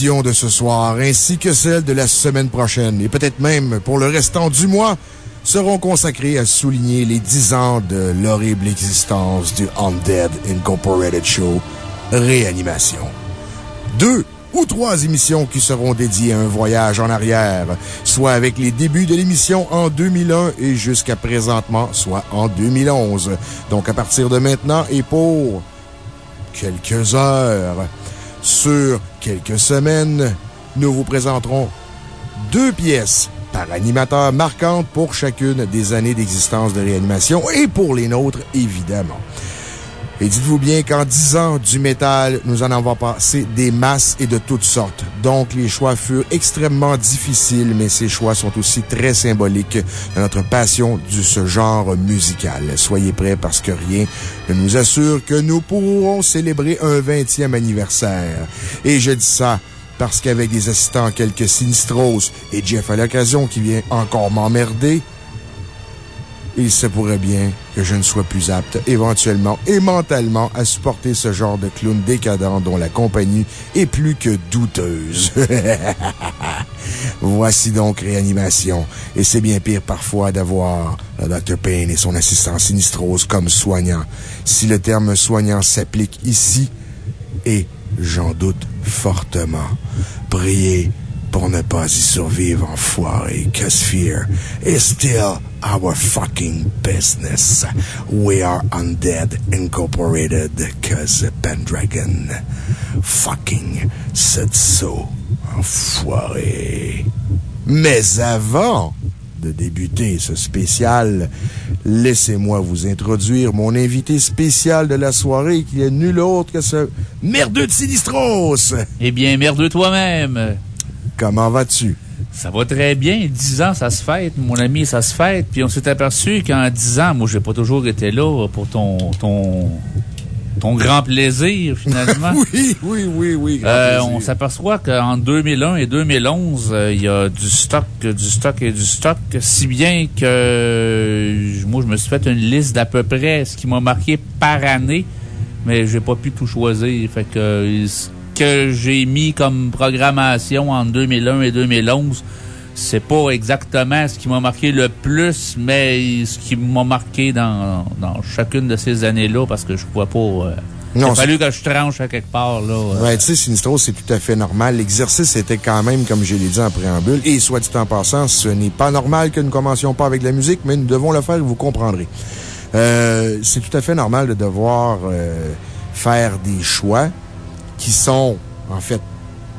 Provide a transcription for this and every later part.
De ce soir, ainsi que celle de la semaine prochaine, et peut-être même pour le restant du mois, seront consacrées à souligner les 10 ans de l'horrible existence du Undead Incorporated Show Réanimation. Deux ou trois émissions qui seront dédiées à un voyage en arrière, soit avec les débuts de l'émission en 2001 et jusqu'à présentement, soit en 2011. Donc à partir de maintenant et pour quelques heures. Sur quelques semaines, nous vous présenterons deux pièces par animateur marquantes pour chacune des années d'existence de réanimation et pour les nôtres, évidemment. Et dites-vous bien qu'en dix ans du métal, nous en avons passé des masses et de toutes sortes. Donc, les choix furent extrêmement difficiles, mais ces choix sont aussi très symboliques de notre passion de ce genre musical. Soyez prêts parce que rien ne nous assure que nous pourrons célébrer un 20e anniversaire. Et je dis ça parce qu'avec des assistants quelques Sinistros et Jeff à l'occasion qui vient encore m'emmerder, il se pourrait bien que je ne sois plus apte, éventuellement et mentalement, à supporter ce genre de clown décadent dont la compagnie est plus que douteuse. Voici donc Réanimation. Et c'est bien pire parfois d'avoir le Dr. Payne et son assistant Sinistrose comme soignant. Si le terme soignant s'applique ici, et j'en doute fortement. Priez pour ne pas y survivre, enfoiré, cause fear is still our fucking business. We are Undead Incorporated, cause Pendragon fucking said so, enfoiré. Mais avant de débuter ce spécial, laissez-moi vous introduire mon invité spécial de la soirée qui est nul autre que ce merdeux de Sinistros. Eh bien, merdeux toi-même. Comment vas-tu? Ça va très bien. Dix ans, ça se fête, mon ami, ça se fête. Puis on s'est aperçu qu'en dix ans, moi, j'ai pas toujours été là pour ton, ton, ton grand plaisir, finalement. oui, oui, oui, oui. Euh, on s'aperçoit qu'en 2001 et 2011, euh, il y a du stock, du stock et du stock, si bien que euh, moi, je me suis fait une liste d'à peu près ce qui m'a marqué par année, mais j'ai pas pu tout choisir. Fait que que j'ai mis comme programmation en 2001 et 2011, c'est pas exactement ce qui m'a marqué le plus, mais ce qui m'a marqué dans, dans chacune de ces années-là, parce que je vois pas. Euh, il a fallu que je tranche à quelque part, là. Ouais, tu sais, Sinistro, c'est tout à fait normal. L'exercice était quand même, comme je l'ai dit en préambule, et soit dit en passant, ce n'est pas normal que nous commencions pas avec la musique, mais nous devons le faire vous comprendrez. Euh, c'est tout à fait normal de devoir euh, faire des choix qui sont, en fait,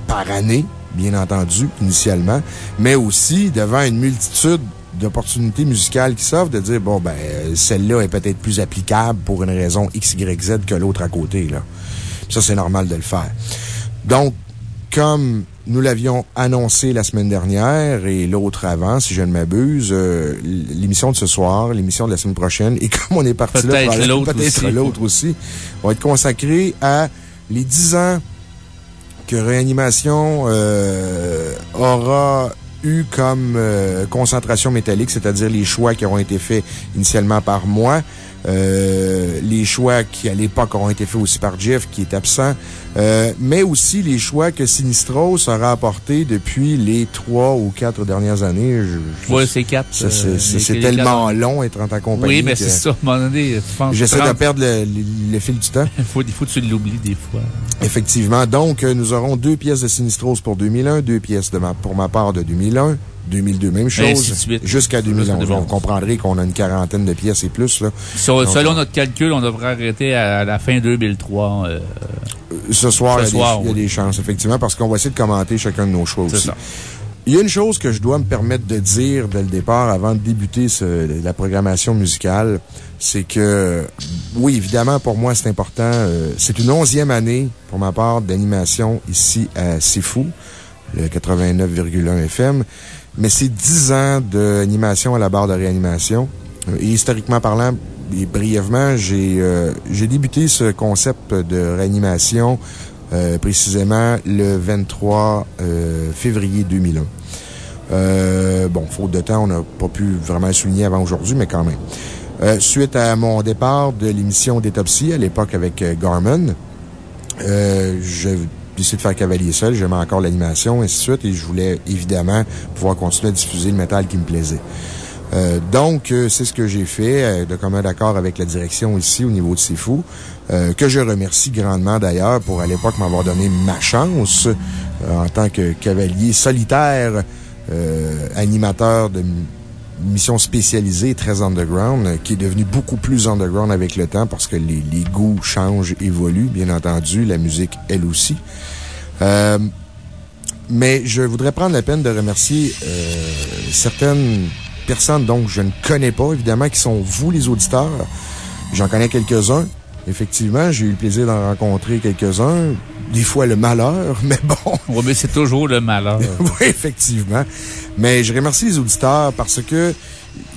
par année, bien entendu, initialement, mais aussi devant une multitude d'opportunités musicales qui s'offrent, de dire, bon, ben, celle-là est peut-être plus applicable pour une raison X, Y, Z que l'autre à côté, là. Ça, c'est normal de le faire. Donc, comme nous l'avions annoncé la semaine dernière et l'autre avant, si je ne m'abuse, euh, l'émission de ce soir, l'émission de la semaine prochaine, et comme on est parti là, peut-être l'autre aussi, va être consacrée à les 10 ans que Réanimation euh, aura eu comme euh, concentration métallique, c'est-à-dire les choix qui auront été faits initialement par moi, les choix qui, à l'époque, auront été faits aussi par Jeff, qui est absent, euh, mais aussi les choix que Sinistros aura apportés depuis les trois ou quatre dernières années. Oui, c'est quatre. C'est tellement long être en ta compagnie. Oui, mais c'est ça. À un moment donné, J'essaie de perdre le, fil du temps. il, faut, il faut que tu l'oublies des fois. Effectivement. Donc, nous aurons deux pièces de Sinistros pour 2001, deux pièces de ma, pour ma part de 2001. 2002, même chose. Jusqu'à 2011. Vous comprendrez qu'on a une quarantaine de pièces et plus. Là. selon notre calcul, on devrait arrêter à la fin 2003. Euh, ce soir, il, y a des, chances, effectivement, parce qu'on va essayer de commenter chacun de nos choix aussi. Il y a une chose que je dois me permettre de dire dès le départ, avant de débuter la programmation musicale, c'est que, oui, évidemment, pour moi, c'est important. Euh, c'est une onzième année, pour ma part, d'animation ici à Fou, le 89,1 FM mais c'est 10 ans d'animation à la barre de réanimation. Et historiquement parlant, et brièvement, j'ai débuté ce concept de réanimation précisément le 23 février 2001. Euh, bon, faute de temps, on n'a pas pu vraiment souligner avant aujourd'hui, mais quand même. Euh, suite à mon départ de l'émission d'Étopsie, à l'époque avec euh, Garmin, euh, j'ai décidé de faire cavalier seul. J'aimais encore l'animation, ainsi de suite, et je voulais évidemment pouvoir continuer à diffuser le métal qui me plaisait. Euh, donc, c'est ce que j'ai fait, de commun d'accord avec la direction ici au niveau de Fou, que je remercie grandement d'ailleurs pour à l'époque m'avoir donné ma chance en tant que cavalier solitaire euh, animateur de mission spécialisée, très underground, euh, qui est devenu beaucoup plus underground avec le temps parce que les, goûts changent, évoluent, bien entendu. La musique, elle aussi. Euh, mais je voudrais prendre la peine de remercier certaines personnes dont je ne connais pas, évidemment, qui sont vous, les auditeurs. J'en connais quelques-uns. Effectivement, j'ai eu le plaisir d'en rencontrer quelques-uns des fois le malheur, mais bon. Oui, mais c'est toujours le malheur. oui, effectivement. Mais je remercie les auditeurs parce que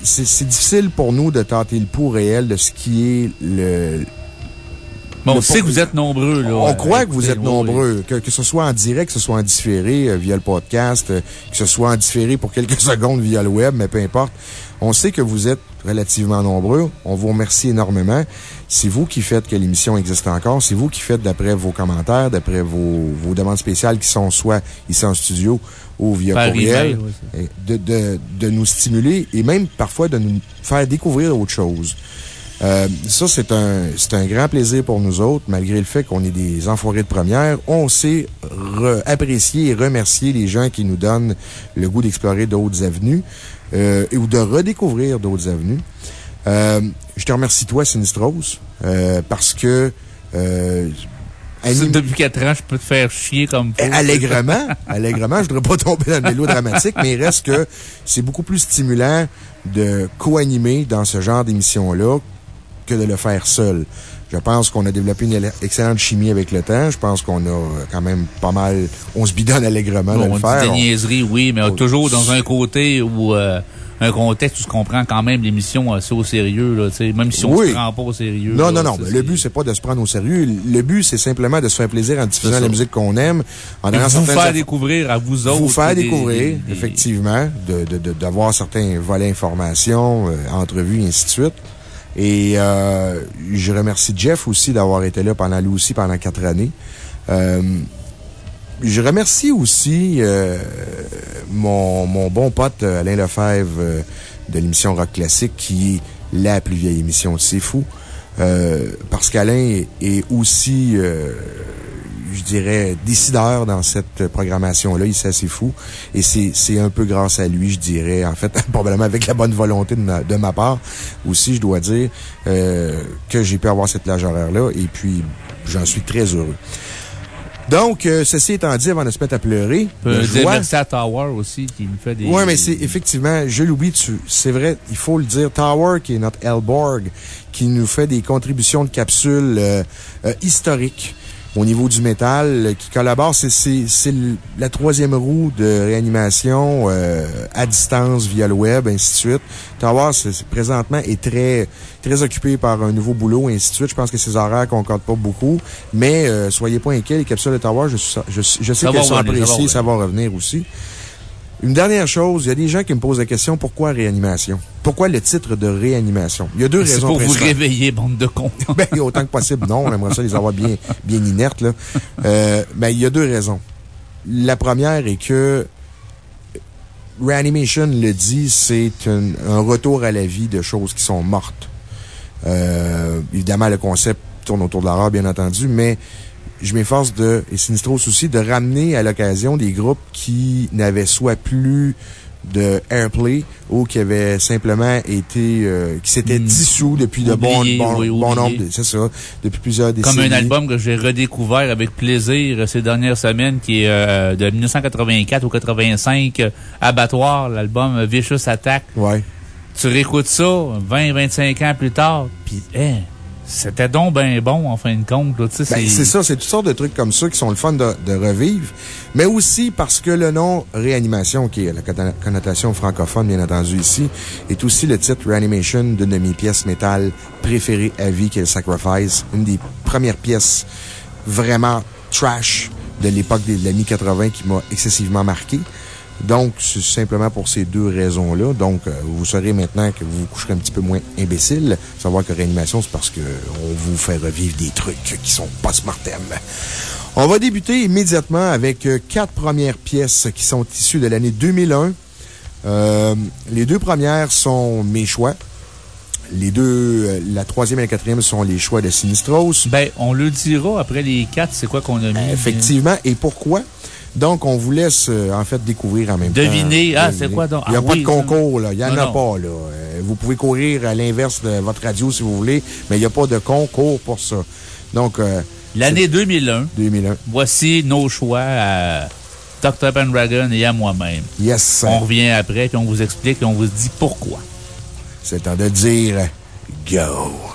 c'est difficile pour nous de tenter le pouls réel de ce qui est le, Bon, on sait que vous êtes nombreux, là. On croit que vous êtes nombreux. Que, que, ce soit en direct, que ce soit en différé euh, via le podcast, euh, que ce soit en différé pour quelques secondes via le web, mais peu importe. On sait que vous êtes relativement nombreux. On vous remercie énormément. C'est vous qui faites que l'émission existe encore. C'est vous qui faites d'après vos commentaires, d'après vos, vos demandes spéciales qui sont soit ici en studio ou via courriel, de, de, de nous stimuler et même parfois de nous faire découvrir autre chose. Euh, ça, c'est un, un grand plaisir pour nous autres, malgré le fait qu'on est des enfoirés de première. On sait apprécier et remercier les gens qui nous donnent le goût d'explorer d'autres avenues euh, ou de redécouvrir d'autres avenues. Euh, je te remercie, toi, Sinistros, euh, parce que euh, depuis quatre ans, je peux te faire chier comme fou. Allègrement. allègrement. Je voudrais pas tomber dans le mélo dramatique, mais il reste que c'est beaucoup plus stimulant de co-animer dans ce genre d'émission-là que de le faire seul. Je pense qu'on a développé une excellente chimie avec le temps. Je pense qu'on a quand même pas mal. On se bidonne allègrement de le faire. Des niaiseries, oui, mais toujours dans un côté où. Euh, un contexte où se comprend quand même l'émission assez au sérieux, là, même si on ne se prend pas au sérieux. Non, non, non. Le but, c'est pas de se prendre au sérieux. Le but, c'est simplement de se faire plaisir en diffusant la musique qu'on aime. En vous faire découvrir à vous autres. Vous faire découvrir, effectivement, d'avoir certains volets informations, euh, entrevues, et ainsi de suite. Et euh, je remercie Jeff aussi d'avoir été là pendant lui aussi pendant quatre années. Euh, je remercie aussi euh, mon, mon, bon pote Alain Lefebvre de l'émission Rock Classique, qui est la plus vieille émission de C'est Fou. parce qu'Alain est aussi je dirais, décideur dans cette programmation-là. Il c'est assez fou. Et c'est un peu grâce à lui, je dirais, en fait, probablement avec la bonne volonté de ma, de ma part aussi, je dois dire, euh, que j'ai pu avoir cette plage horaire-là. Et puis, j'en suis très heureux. Donc, euh, ceci étant dit, avant de se mettre à pleurer. Euh, merci à Tower aussi, qui nous fait des. Oui, mais c'est effectivement, je l'oublie, c'est vrai, il faut le dire. Tower, qui est notre Elborg, qui nous fait des contributions de capsules euh, historiques au niveau du métal qui collabore. C'est la troisième roue de réanimation euh, à distance via le web, ainsi de suite. Tower, présentement, est très, très occupé par un nouveau boulot, ainsi de suite. Je pense que ses horaires concordent pas beaucoup. Mais euh, soyez pas inquiets, les capsules de Tower, je, je, je sais qu'elles sont appréciées, ça va revenir aussi. Une dernière chose, il y a des gens qui me posent la question pourquoi réanimation? Pourquoi le titre de réanimation? Il y a deux raisons. C'est pour vous réveiller, bande de cons. ben, autant que possible, non. On aimerait ça les avoir bien, bien inertes, là. Euh, ben, il y a deux raisons. La première est que Reanimation le dit, c'est un, retour à la vie de choses qui sont mortes. Euh, évidemment, le concept tourne autour de l'horreur, bien entendu, mais je m'efforce de, et Sinistros aussi, de ramener à l'occasion des groupes qui n'avaient soit plus de Airplay ou qui avaient simplement été, euh, qui s'étaient hmm. dissous depuis de bons bon, nombre, c'est ça, depuis plusieurs décennies. Comme un album que j'ai redécouvert avec plaisir ces dernières semaines qui est euh, de 1984 ou 85, Abattoir, l'album Vicious Attack. Ouais. Tu réécoutes ça 20, 25 ans plus tard, puis, hein, c'était donc bien bon, en fin de compte. Ben, c'est ça, c'est toutes sortes de trucs comme ça qui sont le fun de, revivre, mais aussi parce que le nom Réanimation, qui est la connotation francophone, bien entendu, ici, est aussi le titre Reanimation d'une de mes pièces métal préférées à vie, qui est le Sacrifice. Une des premières pièces vraiment trash de l'époque de la mi-80 qui m'a excessivement marqué. Donc, c'est simplement pour ces deux raisons-là. Donc, euh, vous saurez maintenant que vous vous coucherez un petit peu moins imbécile. Savoir que réanimation, c'est parce qu'on vous fait revivre des trucs qui sont post-mortem. On va débuter immédiatement avec euh, quatre premières pièces qui sont issues de l'année 2001. Euh, les deux premières sont mes choix. Les deux, la troisième et la quatrième sont les choix de Sinistros. Ben, on le dira après les quatre, c'est quoi qu'on a mis? Effectivement. Et pourquoi? Donc, on vous laisse, euh, en fait, découvrir en même temps. Deviner. Ah, c'est quoi donc? Il n'y a ah pas de concours, là. Il n'y en a pas, là. Euh, vous pouvez courir à l'inverse de votre radio si vous voulez, mais il n'y a pas de concours pour ça. Donc, euh, L'année 2001. 2001. Voici nos choix à Dr. Pendragon et à moi-même. Yes. On revient après, puis on vous explique et on vous dit pourquoi. C'est temps de dire go.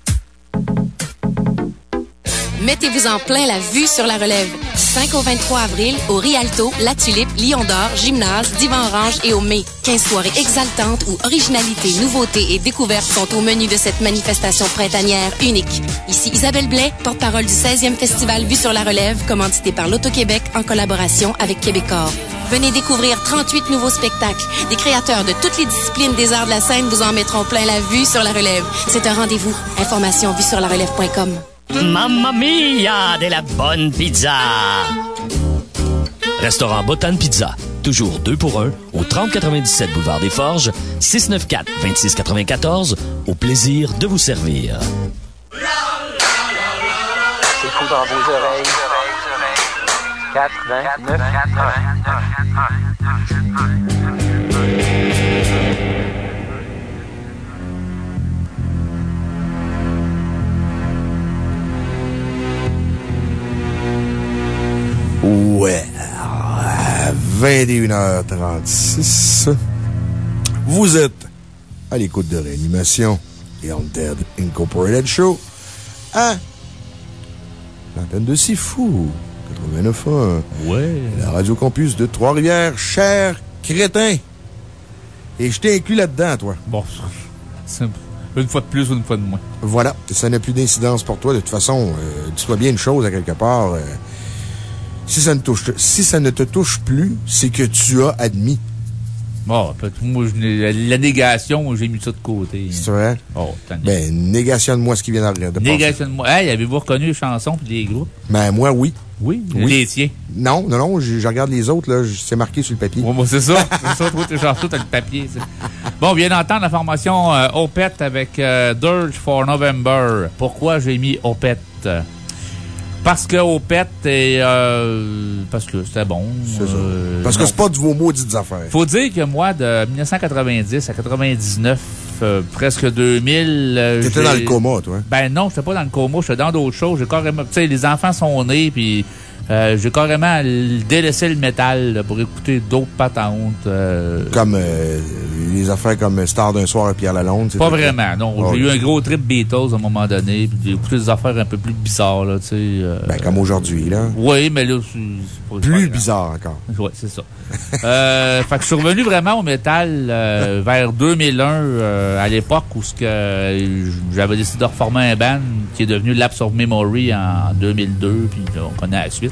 Mettez-vous en plein la vue sur la relève. 5 au 23 avril, au Rialto, La Tulipe, Lion d'Or, Gymnase, Divan Orange et au Mai. 15 soirées exaltantes où originalité, nouveauté et découverte sont au menu de cette manifestation printanière unique. Ici Isabelle Blais, porte-parole du 16e Festival Vue sur la relève, commandité par l'Auto-Québec en collaboration avec Québecor. Venez découvrir 38 nouveaux spectacles. Des créateurs de toutes les disciplines des arts de la scène vous en mettront plein la vue sur la relève. C'est un rendez-vous. Information vue sur la relève.com. Mamma mia de la bonne pizza! Restaurant Botan Pizza. Toujours deux pour un au 3097 Boulevard des Forges, 694-2694. Au plaisir de vous servir. C'est fou dans vos oreilles. 4, 29, Ouais. À 21h36. Vous êtes à l'écoute de réanimation et Dead Incorporated Show à l'antenne de Sifou, 89.1. Ouais. La Radio Campus de Trois-Rivières, cher crétin. Et je t'ai inclus là-dedans, toi. Bon, une fois de plus ou une fois de moins. Voilà. Ça n'a plus d'incidence pour toi. De toute façon, euh, dis-toi bien une chose à quelque part. euh, si ça, ne touche, si ça ne te touche plus, c'est que tu as admis. Bon, moi, je la négation, j'ai mis ça de côté. C'est vrai? Oh. Ben, négationne-moi ce qui vient d'arriver. de passer. Négation de moi. Hey, avez-vous reconnu les chansons et les groupes? Ben, moi, oui. Oui, Oui. les tiens. Non, non, non, je, je regarde les autres, là, c'est marqué sur le papier. Bon, c'est ça. c'est ça, toi, tes chansons, t'as le papier. ça. Bon, on vient d'entendre la formation euh, Opeth avec euh, Dirge for November. Pourquoi j'ai mis Opeth? Parce que Opeth est. euh, parce que c'était bon. C'est ça. euh, Parce que c'est pas de vos maudites affaires. Faut dire que moi, de 1990 à 99, euh, presque 2000. euh, T'étais dans le coma, toi. Ben non, j'étais pas dans le coma, j'étais dans d'autres choses. J'ai carrément. Tu sais, les enfants sont nés, puis euh, j'ai carrément délaissé le métal là, pour écouter d'autres patentes. euh, Comme euh, les affaires comme Star d'un soir à Pierre Lalonde. pas vraiment, non. Oh, j'ai eu oui. un gros trip Beatles à un moment donné, puis j'ai écouté des affaires un peu plus bizarres, là, tu sais. Ben, comme aujourd'hui, là. Oui, mais là, c'est Plus bizarre encore. Oui, c'est ça. fait que je suis revenu vraiment au métal vers 2001, euh, à l'époque où j'avais décidé de reformer un band qui est devenu Lapse of Memory en 2002, puis on connaît la suite.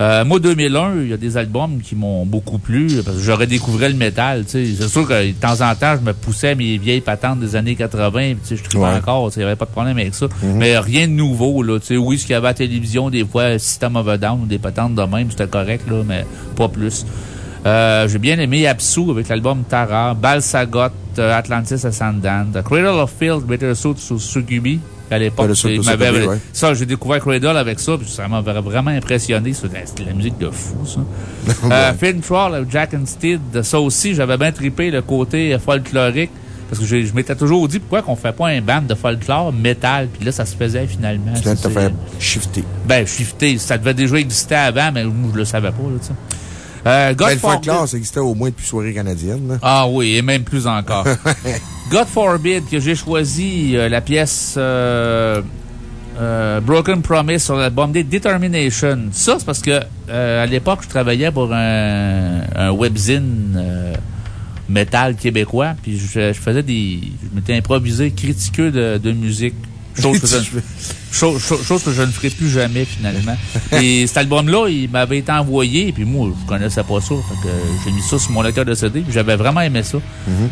Euh, moi, 2001, il y a des albums qui m'ont beaucoup plu, parce que j'aurais découvert le métal. C'est sûr que de temps en temps, je me poussais à mes vieilles patentes des années 80, puis tu sais, je trouvais Ouais. encore, il n'y avait pas de problème avec ça. Mais rien de nouveau, là. Oui, ce qu'il y avait à la télévision, des fois, System of a Down ou des patentes de même, c'était correct, là, mais pas plus. Euh, j'ai bien aimé Absu avec l'album Tara, Balsagot, euh, Atlantis Ascendant, Cradle of Field, Bittersuit sur Sugubi. À l'époque, ouais. ça, j'ai découvert Cradle avec ça, puis ça m'avait vraiment impressionné. C'était de la musique de fou, ça. euh, Film Troll avec Jack and Steed, ça aussi, j'avais bien trippé le côté folklorique. Parce que je, je m'étais toujours dit pourquoi qu'on fait pas un band de folklore métal, puis là, ça se faisait finalement. Tu viens de te faire shifter. ben, shifté. Ça devait déjà exister avant, mais moi, je le savais pas, là, tu sais. Euh, God Ben, le folklore, ça existait au moins depuis soirée canadienne, là. Ah oui, et même plus encore. God Forbid, que j'ai choisi euh, la pièce euh, euh, Broken Promise sur l'album des Determination. Ça, c'est parce que à l'époque, je travaillais pour un, un webzine métal québécois, puis je, je faisais des. Je m'étais improvisé critiqueux de, de musique. Chose que, je, chose, que je ne ferai plus jamais, finalement. et cet album-là, il m'avait été envoyé, puis moi, je connaissais pas ça. Fait que j'ai mis ça sur mon lecteur de CD, puis j'avais vraiment aimé ça.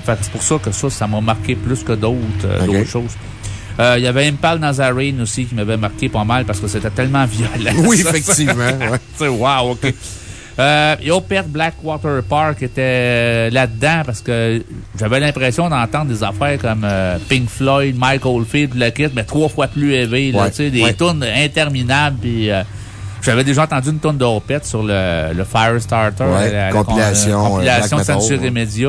Fait que c'est pour ça que ça, ça m'a marqué plus que d'autres euh, choses. Euh, Il y avait Impal Nazarene aussi qui m'avait marqué pas mal parce que c'était tellement violent. Oui, effectivement. ouais. Tu sais, wow, OK. Euh, et Opeth Blackwater Park était euh, là-dedans parce que j'avais l'impression d'entendre des affaires comme euh, Pink Floyd, Michael Field, le kit, mais trois fois plus élevé, là, Ouais, tu sais, des ouais. tunes interminables. Puis euh, j'avais déjà entendu une tonne de Opeth sur le, le Firestarter. Ouais, la- la- compilation, la compilation euh, de Black Metal, Censure ouais. Media.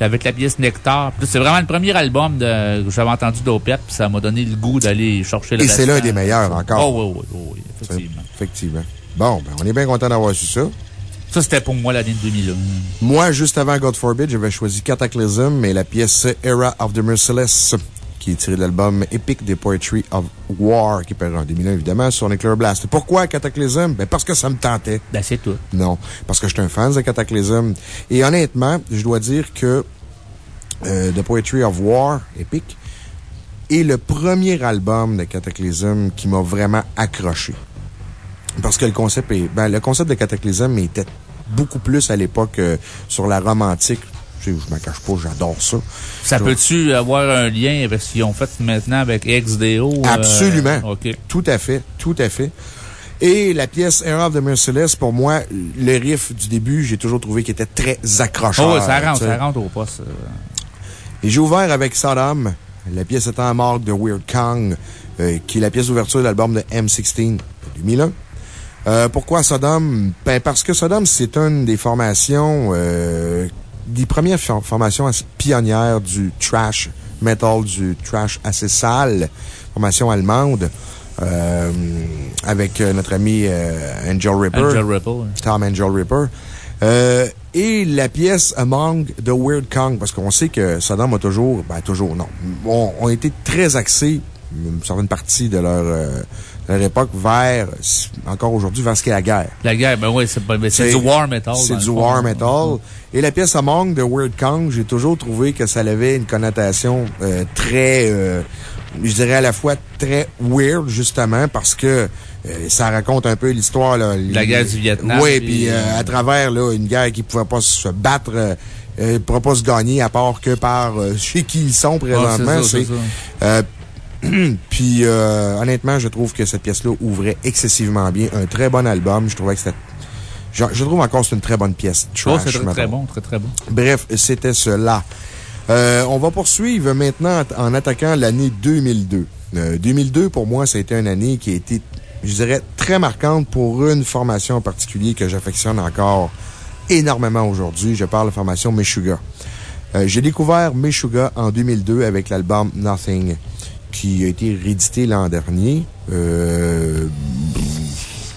Avec la pièce Nectar. C'est vraiment le premier album de, que j'avais entendu d'Opeth, puis ça m'a donné le goût d'aller chercher le Et c'est l'un des meilleurs encore. Oh, oui, oui, oui, effectivement. Effectivement. Bon, ben, on est bien content d'avoir su ça. Ça, c'était pour moi l'année 2001. Moi, juste avant God Forbid, j'avais choisi Cataclysm et la pièce Era of the Merciless, qui est tirée de l'album Epic des Poetry of War, qui est paru en 2001, évidemment, sur Nuclear Blast. Pourquoi Cataclysm? Ben, parce que ça me tentait. Ben, c'est tout. Non, parce que je suis un fan de Cataclysm. Et honnêtement, je dois dire que euh, The Poetry of War, Epic, est le premier album de Cataclysm qui m'a vraiment accroché. Parce que le concept est, ben, le concept de Cataclysm était beaucoup plus à l'époque euh, sur la romantique. Tu sais, je m'en cache pas, j'adore ça. Ça peut-tu avoir un lien avec ce qu'ils ont fait maintenant avec XDO? euh, Absolument. OK. Tout à fait, tout à fait. Et la pièce Era of the Merciless, pour moi, le riff du début, j'ai toujours trouvé qu'il était très accrocheur. Oh, ça rentre, ça rentre au poste. euh. Et j'ai ouvert avec Saddam, la pièce étant en marque de Weird Kong, euh, qui est la pièce d'ouverture de l'album de M16 de 2001. Euh, pourquoi Saddam? Ben, parce que Saddam, c'est une des formations, euh, des premières for- formations pionnières du trash metal, du trash assez sale, formation allemande, euh, avec euh, notre ami euh, Angel Ripper. Angel Ripper. Tom Angel Ripper. Euh, et la pièce Among the Weird Kong, parce qu'on sait que Saddam a toujours, ben toujours, non, ont, ont été très axés, une certaine partie de leur, euh, de leur époque, vers, encore aujourd'hui, vers ce qu'est la guerre. La guerre, ben oui, c'est pas- ben, du war metal. C'est du fond. war metal. Et la pièce Among the Weird Kong, j'ai toujours trouvé que ça avait une connotation euh, très, euh, je dirais à la fois très weird, justement, parce que euh, ça raconte un peu l'histoire. La guerre du Vietnam, Oui, puis, euh, euh, à travers là, une guerre qui ne pouvait pas se battre, euh, euh, pourrait pas se gagner à part que par euh, chez qui ils sont Ah, présentement. c'est. Euh, puis, euh, honnêtement, je trouve que cette pièce-là ouvrait excessivement bien. Un très bon album. Je trouvais que c'était. Je, je trouve encore que c'est une très bonne pièce. Oh, c'est très, bon, très, très bon. Bref, c'était cela. Euh, on va poursuivre maintenant en attaquant l'année 2002. Euh, 2002, pour moi, ça a été une année qui a été, je dirais, très marquante pour une formation en particulier que j'affectionne encore énormément aujourd'hui. Je parle de la formation Meshuggah. Euh, J'ai découvert Meshuggah en 2002 avec l'album Nothing, qui a été réédité l'an dernier. Euh,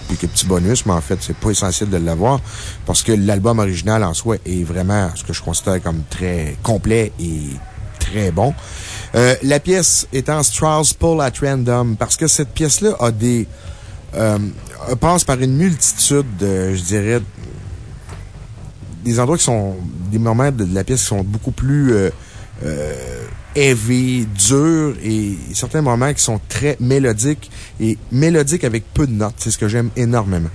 quelques petits bonus, mais en fait, c'est pas essentiel de l'avoir parce que l'album original en soi est vraiment ce que je considère comme très complet et très bon. Euh, la pièce étant Strauss Pull at Random parce que cette pièce-là a des, euh, passe par une multitude de, je dirais, des endroits qui sont, des moments de la pièce qui sont beaucoup plus, euh, euh, heavy, durs et certains moments qui sont très mélodiques et mélodiques avec peu de notes. C'est ce que j'aime énormément.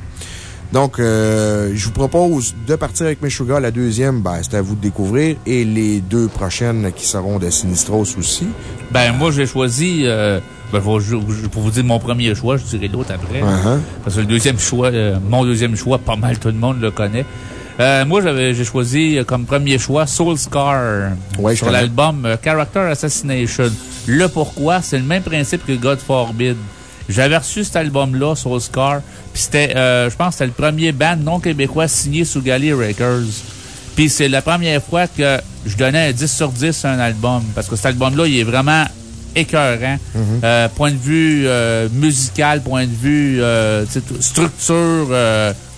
Donc, euh, je vous propose de partir avec Meshuggah. La deuxième, ben, c'est à vous de découvrir. Et les deux prochaines qui seront de Sinistros aussi. Ben, moi, j'ai choisi, euh, ben, pour, vous dire mon premier choix, je dirai l'autre après. Uh-huh. Parce que le deuxième choix, euh, mon deuxième choix, pas mal tout le monde le connaît. Euh, moi, j'avais, j'ai choisi euh, comme premier choix Soul Scar. Ouais, sur l'album euh, Character Assassination. Le pourquoi, c'est le même principe que God Forbid. J'avais reçu cet album-là, Soul Scar, puis c'était, euh, je pense que c'était le premier band non québécois signé sous Galley Records. Puis c'est la première fois que je donnais un 10 sur 10 à un album. Parce que cet album-là, il est vraiment écœurant. Euh, point de vue euh, musical, point de vue euh, structure,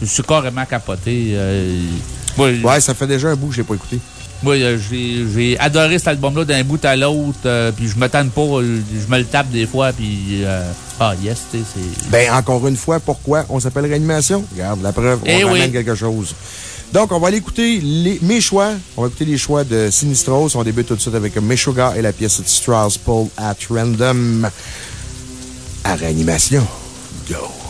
je suis carrément capoté. Euh, moi, Ouais, ça fait déjà un bout que je l'ai pas écouté. moi, euh, j'ai adoré cet album-là d'un bout à l'autre, euh, puis je me tanne pas, je me le tape des fois, puis euh, ah yes, tu sais, c'est... Ben, encore une fois, pourquoi? On s'appelle Réanimation? Regarde, la preuve, on Eh oui. ramène quelque chose. Donc, on va aller écouter les, mes choix. On va écouter les choix de Sinistros. On débute tout de suite avec Meshuggah et la pièce de Strauss Pull at Random. à réanimation. Go!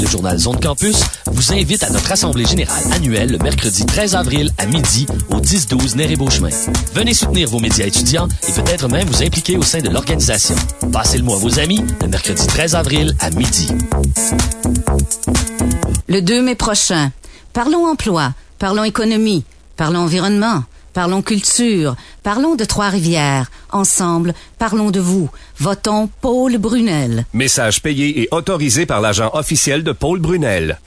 Le journal Zone Campus vous invitent à notre assemblée générale annuelle le mercredi 13 avril à midi au 10-12 Nez et Beauchemin. Venez soutenir vos médias étudiants et peut-être même vous impliquer au sein de l'organisation. Passez le mois à vos amis le mercredi 13 avril à midi. Le 2 mai prochain, parlons emploi, parlons économie, parlons environnement, parlons culture, parlons de Trois-Rivières. Ensemble, parlons de vous. Votons Paul Brunel. Message payé et autorisé par l'agent officiel de Paul Brunel.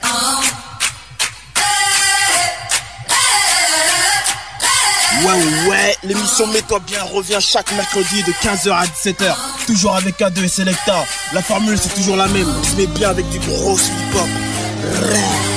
Ouais, ouais, ouais, l'émission Mets-toi bien revient chaque mercredi de 15h à 17h. Toujours avec A2 et Selecta. La formule, c'est toujours la même. On se met bien avec du gros hip-hop.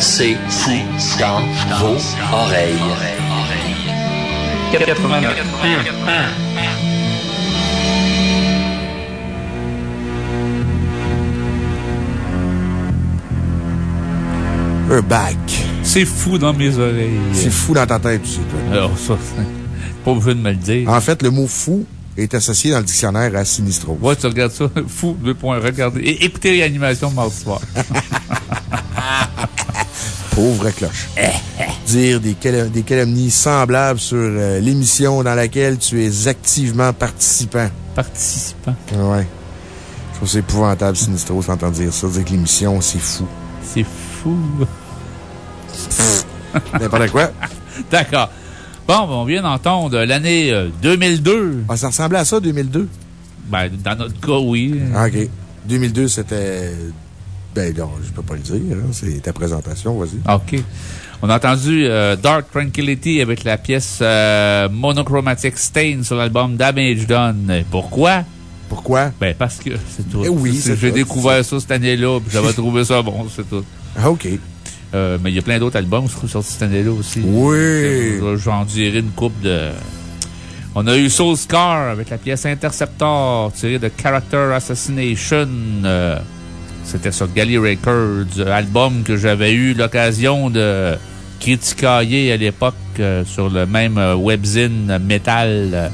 C'est fou dans vos oreilles. 89. Un bac. C'est fou dans mes oreilles. C'est fou dans ta tête, tu sais, toi. Alors, ça, c'est pas besoin de me le dire. En fait, le mot fou est associé dans le dictionnaire à sinistro. Ouais, tu regardes ça. Fou, deux points. Regardez. Et écoutez réanimation mardi soir. Pauvre cloche. Dire des, cal- des calomnies semblables sur euh, l'émission dans laquelle tu es activement participant. Participant. Ouais. Je trouve c'est épouvantable, Sinistro, s'entendre dire ça. Dire que l'émission, c'est fou. C'est fou. N'importe quoi. D'accord. Bon, on vient d'entendre l'année euh, 2002. Ah, ça ressemblait à ça, 2002? Ben, dans notre cas, oui. OK. 2002, c'était. Ben, non, je peux pas le dire. hein. C'est ta présentation, vas-y. OK. On a entendu euh, Dark Tranquility avec la pièce euh, Monochromatic Stain sur l'album Damage Done. Pourquoi? Pourquoi? Ben, parce que c'est tout. Eh oui, C'est- J'ai découvert ça cette année-là, puis j'avais trouvé ça bon, c'est tout. Ah, OK. Euh, mais il y a plein d'autres albums qui sont sortis cette année-là aussi. Oui. J'en dirai une coupe de. On a eu Soul Scar avec la pièce Interceptor tirée de Character Assassination. Euh, C'était sur Galley Records, euh, album que j'avais eu l'occasion de critiquer à l'époque euh, sur le même webzine métal euh,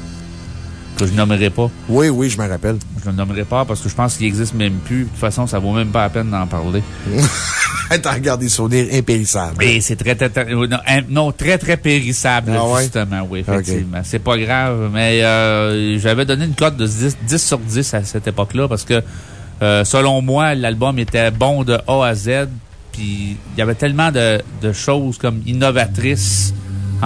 que je nommerai pas. Oui, oui, je me rappelle. Je le nommerai pas parce que je pense qu'il existe même plus. De toute façon, ça vaut même pas la peine d'en parler. T'as regardé des souvenirs impérissables. Et c'est très, très, très- euh, non, non, très, très périssable, Ah ouais? justement, oui, effectivement. C'est pas grave, mais euh, j'avais donné une cote de 10, 10 sur 10 à cette époque-là parce que, euh, selon moi, l'album était bon de A à Z, puis il y avait tellement de, de choses comme innovatrices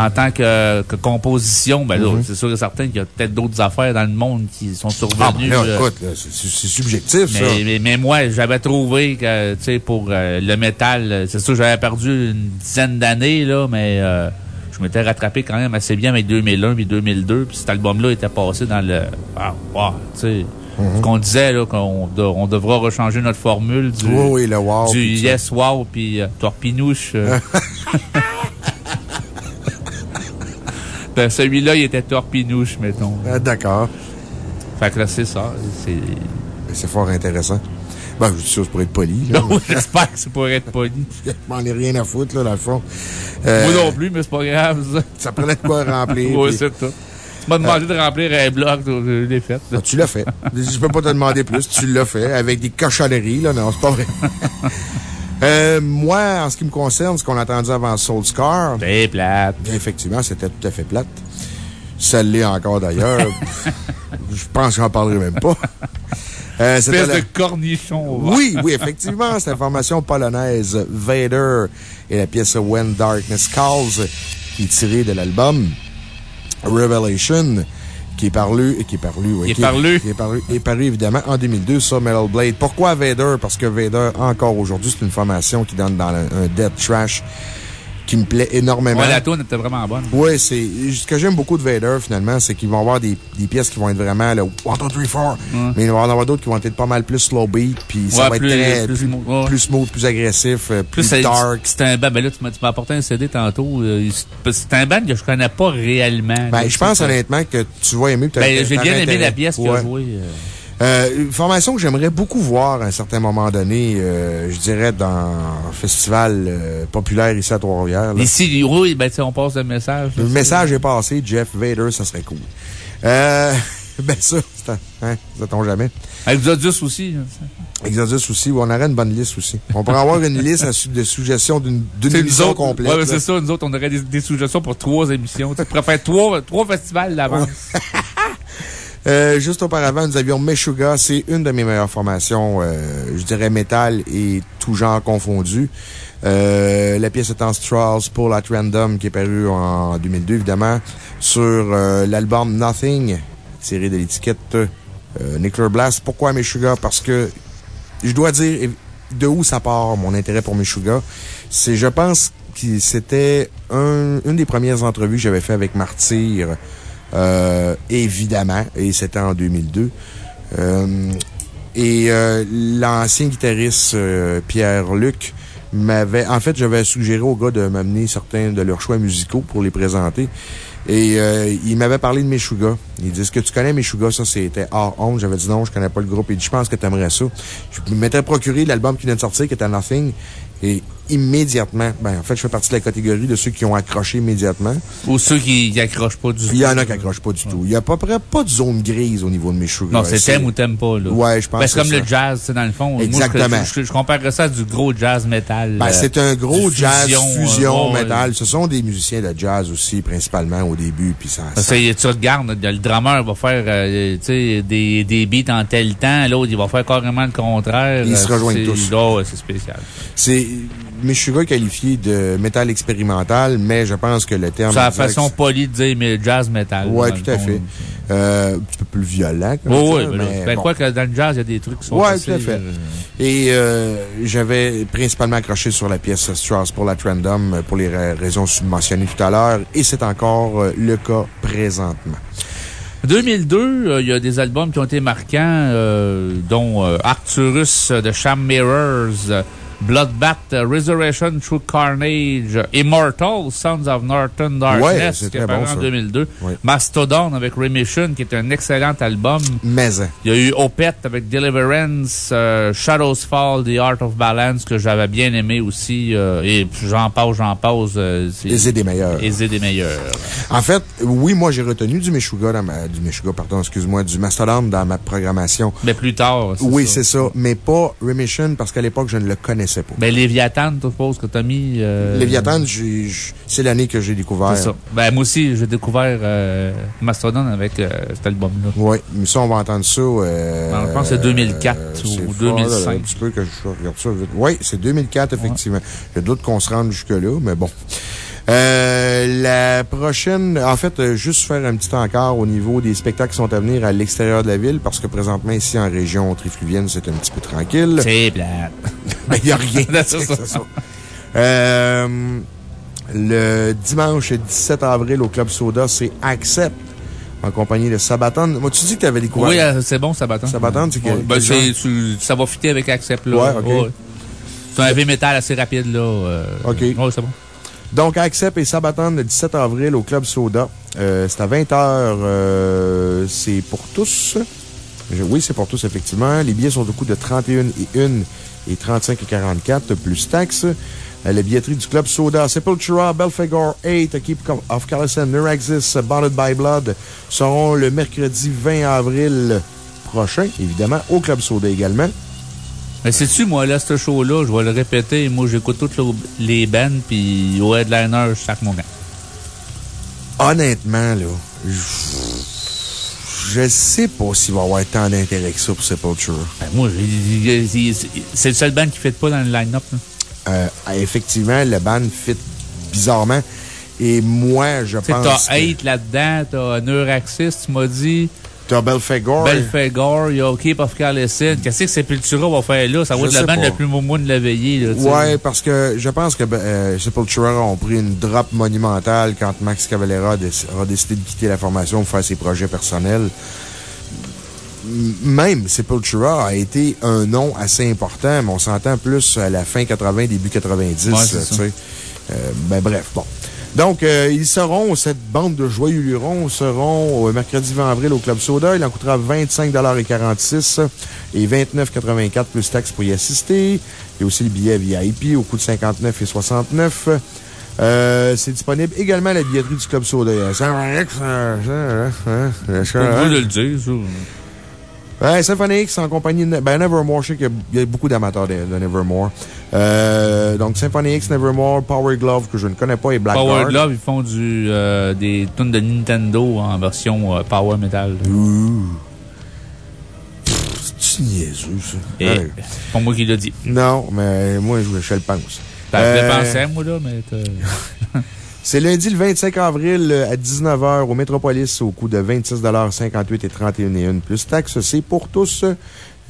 en tant que, que composition. Ben Mhm. c'est sûr et certain qu'il y a peut-être d'autres affaires dans le monde qui sont survenues. Ah, ben écoute, c'est- subjectif, ça. mais, mais, mais moi, j'avais trouvé que, tu sais, pour euh, le métal, c'est sûr, j'avais perdu une dizaine d'années, là, mais euh, je m'étais rattrapé quand même assez bien avec 2001 et 2002, puis cet album-là était passé dans le. Ah, wow, tu sais. Mhm. Ce qu'on disait, là, qu'on de- on devra rechanger notre formule du. Oui, oui, le wow, Du puis ça. yes, wow, puis euh, torpinouche. ben, celui-là, il était torpinouche, mettons. Ah, D'accord. Fait que là, c'est ça. C'est. C'est fort intéressant. Ben, je dis ça, c'est pour être poli. là. Non, j'espère que c'est pour être poli. Je m'en ai rien à foutre, là, dans le fond. Euh, Moi non plus, mais c'est pas grave, ça. Ça prenait de quoi remplir. Oui, puis- c'est. Tu m'as demandé de remplir un bloc, je l'ai fait. Ah, tu l'as fait. Je peux pas te demander plus. Tu l'as fait avec des cochonneries, là. Non, c'est pas vrai. Euh, moi, en ce qui me concerne, ce qu'on a entendu avant Soul Scar. C'est plate. Effectivement, c'était tout à fait plate. Ça l'est encore d'ailleurs. Je pense que j'en parlerai même pas. Euh, c'était Espèce la- de cornichon. Oui, oui, effectivement, c'est la formation polonaise Vader et la pièce When Darkness Calls qui est tirée de l'album Revelation qui est paru, qui est paru, oui. Qui est paru. Qui est paru, est paru évidemment en 2002 sur Metal Blade. Pourquoi Vader? Parce que Vader, encore aujourd'hui, c'est une formation qui donne dans un, un death trash qui me plaît énormément. Ouais, la tourne était vraiment bonne. Oui, c'est. Ce que j'aime beaucoup de Vader, finalement, c'est qu'ils vont avoir des, des pièces qui vont être vraiment le 1, 2, 3, 4. Mais il va y en avoir d'autres qui vont être pas mal plus slow beat, puis ça Ouais, va être plus- très, plus plus, smooth, ouais. plus smooth, plus agressif, euh, plus, c'est- dark. C'est un band. Ben là, tu m'as apporté un CD tantôt. euh, C'est un band que je connais pas réellement. Ben, je pense honnêtement que tu vas aimer. Ben, j'ai bien aimé la pièce qu'il a jouée. euh. Euh, une formation que j'aimerais beaucoup voir à un certain moment donné, euh, je dirais dans un festival euh, populaire ici à Trois-Rivières. Ici, oui, ben, tu sais, on passe le message. Le message est passé, Jeff Vader, ça serait cool. Euh, ben ça, c'est un- hein, ça tombe jamais. Exodus aussi. hein. Exodus aussi, on aurait une bonne liste aussi. On pourrait avoir une liste de suggestions d'une émission complète. Ouais, là. c'est ça. Nous autres, on aurait des, des suggestions pour trois émissions. Tu pourrais faire trois, trois festivals d'avance. Euh, juste auparavant, nous avions Meshuga. C'est une de mes meilleures formations, euh, je dirais métal et tout genre confondu. Euh, la pièce étant Straws pour la Random qui est paru en 2002, évidemment, sur euh, l'album Nothing, tiré de l'étiquette Nuclear Blast. Pourquoi Meshuga? Parce que je dois dire de où ça part, mon intérêt pour Meshuga. C'est, je pense que c'était un- une des premières entrevues que j'avais fait avec Martyr, euh, évidemment, et c'était en 2002. Euh, et euh, l'ancien guitariste euh, Pierre-Luc m'avait... En fait, j'avais suggéré au gars de m'amener certains de leurs choix musicaux pour les présenter. Et euh, il m'avait parlé de Meshuga. Il dit Est-ce que tu connais Meshuga Ça, c'était hors honte. J'avais dit non, je connais pas le groupe. Il dit Je pense que tu aimerais ça. Je m'étais procuré l'album qui vient de sortir, qui était Nothing. Et immédiatement, ben, en fait, je fais partie de la catégorie de ceux qui ont accroché immédiatement. Ou ceux qui n'accrochent pas du tout. Il y en a qui accrochent pas du tout. Il y a à peu près pas de zone grise au niveau de Meshuga. Non, c'est t'aimes ou t'aimes pas, là. Ouais, je pense Ben, c'est comme c'est le jazz, sais, dans le fond. Moi, je- Exactement. je, je, comparerais ça à du gros jazz metal. Ben, euh, c'est un gros jazz, fusion, fusion, euh, ouais. métal. Ce sont des musiciens de jazz aussi, principalement au début. Puis ça, tu regardes, le drummer va faire euh, des, des beats en tel temps, l'autre, il va faire carrément le contraire. Ils se rejoignent c'est- tous. là, ouais, c'est spécial. C'est Meshuga qualifié de métal expérimental, mais je pense que le terme. C'est la façon polie de dire mais jazz metal. Dans tout à fond. fait. Euh, un petit peu plus violent, comme Oui, ça, oui, ben, ben, bon. quoi que dans le jazz, il y a des trucs qui sont Ouais, assez, tout à fait. euh, Et euh, j'avais principalement accroché sur la pièce Strauss pour la Trandom pour les ra- raisons mentionnées tout à l'heure, et c'est encore le cas présentement. 2002, euh, il y a des albums qui ont été marquants, euh, dont euh, Arcturus de Sham Mirrors, Bloodbath, euh, Resurrection Through Carnage, Immortal, Sons of Northern Ouais, Darkness, c'est qui est paru bon, en ça. 2002. Ouais. Mastodon avec Remission, qui est un excellent album. Mais, hein, Il y a eu Opeth avec Deliverance, euh, Shadows Fall, The Art of Balance, que j'avais bien aimé aussi. euh, et j'en passe, j'en passe. euh, c'est- Et c'est des meilleurs. Et c'est des meilleurs. En fait, oui, moi, j'ai retenu du Meshuga dans ma, du Meshuga, pardon, excuse-moi, du Mastodon dans ma programmation. Mais plus tard. Oui, c'est ça. Mais pas Remission parce qu'à l'époque, je ne le connaissais pas. Ben, Léviathan, tu supposes que t'as mis. euh, Léviathan, c'est l'année que j'ai découvert. C'est ça. Ben, moi aussi, j'ai découvert euh, Mastodon avec euh, cet album-là. Oui, mais ça, on va entendre ça. Ben, je pense que c'est 2004 euh, ou c'est fort, 2005. là, Un petit peu que je regarde ça vite. Oui, c'est 2004, effectivement. Je doute qu'on se rende jusque-là, mais bon. Euh, la prochaine, en fait, euh, juste faire un petit encart au niveau des spectacles qui sont à venir à l'extérieur de la ville, parce que présentement, ici, en région trifluvienne, c'est un petit peu tranquille. C'est plate. Ben, il n'y a rien. Ça. Ça. Euh, le dimanche 17 avril au Club Soda, c'est Accept, en compagnie de Sabaton. Moi, tu dis que tu avais découvert. Oui, euh, c'est bon, Sabaton. Sabaton, c'est que- Ouais, ben, c'est- genre? c'est- ça va fitter avec Accept, là. Ouais, ok. C'est un heavy metal assez rapide, là. euh, OK. Ouais, c'est bon. Donc, Accept et Sabaton le 17 avril au Club Soda. Euh, c'est à 20h. c'est pour tous. Oui, c'est pour tous, effectivement. Les billets sont au coût de 31 et 1 et 35 et 44, plus taxes. Euh, la billetterie du Club Soda, Sepultura, Belphegor 8, Keep of Callison, Neuraxis, Bonded by Blood seront le mercredi 20 avril prochain, évidemment, au Club Soda également. Mais sais-tu, moi, là, ce show-là, je vais le répéter, moi, j'écoute toutes les- bands, puis au headliner, je sac mon gant. Honnêtement, là, je, je sais pas s'il va y avoir tant d'intérêt que ça pour Sepultura. Ben, moi, c'est le seul band qui ne fait pas dans le line-up. Euh, effectivement, le band fit bizarrement. Et moi, je Tu pense. t'as que- Hate là-dedans, t'as Neuraxis, tu m'as dit. T'as Belphegor. Belphegor, il y a OK of Carlessin. Qu'est-ce que Sepultura va faire là? Ça va être la bande la plus moumoune de la veillée, là. Ouais, parce que je pense que ben, euh, Sepultura ont pris une drop monumentale quand Max Cavalera a, déc- a décidé de quitter la formation pour faire ses projets personnels. Même Sepultura a été un nom assez important, mais on s'entend plus à la fin 80, début 90. Ouais, c'est euh, ça. tu sais. Euh, ben, bref, bon. Donc, euh, ils seront, cette bande de joyeux lurons seront au mercredi 20 avril au Club Soda. Il en coûtera 25,46 et 29,84 plus taxes pour y assister. Il y a aussi le billet VIP au coût de 59 et 69. Euh, c'est disponible également à la billetterie du Club Soda. Goût de le dire, ça. Ouais, Symphony X en compagnie de ben, Nevermore. Je sais qu'il y a- il y, a beaucoup d'amateurs de, de Nevermore. Euh, donc, Symphony X, Nevermore, Power Glove, que je ne connais pas, et Blackguard. Power Glove, ils font du, euh, des tunes de Nintendo en version euh, Power Metal. C'est niaiseux, ça? Ouais. c'est pas moi qui l'ai dit. Non, mais moi, je, je le pense. Ben, je le pensais, moi, là, mais C'est lundi le 25 avril euh, à 19h au Métropolis au coût de 26,58 et 31 et 1 plus taxes. C'est pour tous.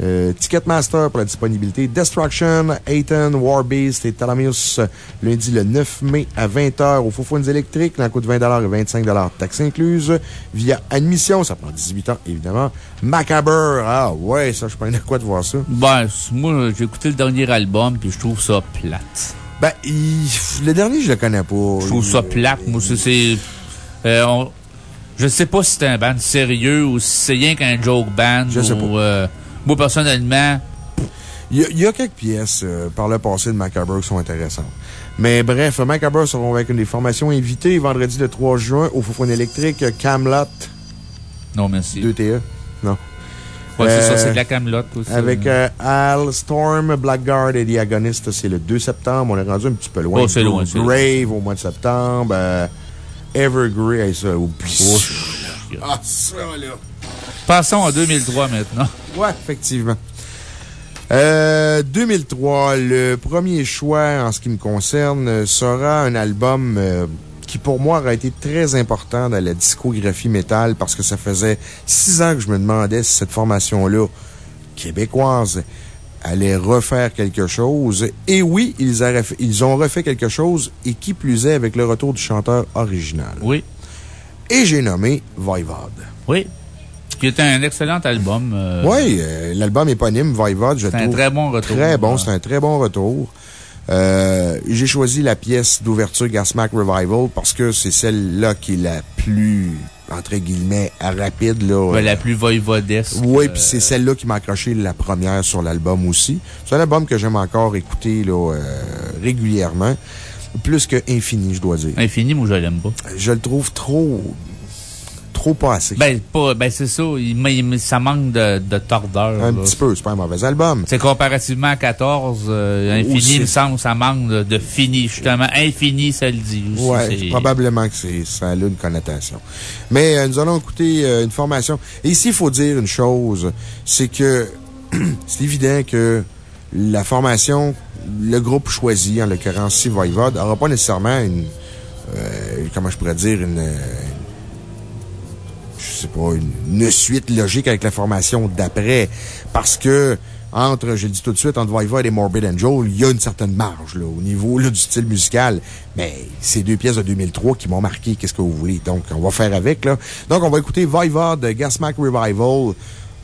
Euh, Ticketmaster pour la disponibilité. Destruction, Ayton, Warbeast et Thalamus lundi le 9 mai à 20h au Foufounes électriques. Dans le coût de 20 et 25 taxes incluses. Via admission, ça prend 18 ans évidemment. Macabre, ah ouais, ça, je prends de quoi de voir ça. Ben, moi, j'ai écouté le dernier album, puis je trouve ça plate. Ben, il- le dernier, je le connais pas. Je trouve ça plate. Moi, c'est- euh, on- je sais pas si c'est un band sérieux ou si c'est rien qu'un joke band. Je sais ou, euh, moi, personnellement, Il y, a, il y a quelques pièces euh, par le passé de Macabre qui sont intéressantes. Mais bref, Macabre seront avec une des formations invitées vendredi le 3 juin au Foufoune électrique Camelot. Non, merci. 2TE. Non. Ouais, c'est ça, Euh, c'est de la camelote aussi. Avec euh, Al, Storm, Blackguard et The Agonist, c'est le 2 septembre. On est rendu un petit peu loin. Oh, c'est loin. Grave au mois de septembre. euh, Evergrey, ça, oublie. Ah, ça, là. Passons en 2003 maintenant. Ouais, effectivement. Euh, 2003, le premier choix en ce qui me concerne euh, sera un album euh, qui pour moi aurait été très important dans la discographie métal parce que ça faisait six ans que je me demandais si cette formation-là, québécoise, allait refaire quelque chose. Et oui, ils, ont refait quelque chose et qui plus est avec le retour du chanteur original. Oui. Et j'ai nommé Voivod. Oui. Qui était un excellent album. euh, Oui, euh, l'album éponyme Voivod, je C'est un trouve. très bon retour. Très bon, c'est un très bon retour. Euh, J'ai choisi la pièce d'ouverture Gasmack Revival parce que c'est celle-là qui est la plus, entre guillemets, rapide, là. La plus voivodesque. Oui, euh, puis c'est celle-là qui m'a accroché la première sur l'album aussi. C'est un album que j'aime encore écouter, là, euh, régulièrement. Plus que Infini, je dois dire. Infini, moi, je l'aime pas. Je le trouve trop, trop pas assez. Ben, pas, ben c'est ça. Il, mais- ça manque de, de tordeur. un là. petit peu, c'est pas un mauvais album. C'est comparativement à 14, euh, Infini, Aussi. il me semble, ça manque de, de fini, justement. Infini, ça le dit aussi. Ouais, probablement que c'est, ça a une connotation. Mais euh, nous allons écouter euh, une formation. Et ici, il faut dire une chose, c'est que c'est évident que la formation, le groupe choisi, en l'occurrence Voivod, n'aura pas nécessairement une, euh, comment je pourrais dire, une, je sais pas, une, suite logique avec la formation d'après. Parce que, entre, je le dis tout de suite, entre Voivod et Morbid Angel, il y a une certaine marge, là, au niveau, là, du style musical. Mais c'est deux pièces de 2003 qui m'ont marqué. Qu'est-ce que vous voulez? Donc, on va faire avec, là. Donc, on va écouter Voivod de Gasmack Revival.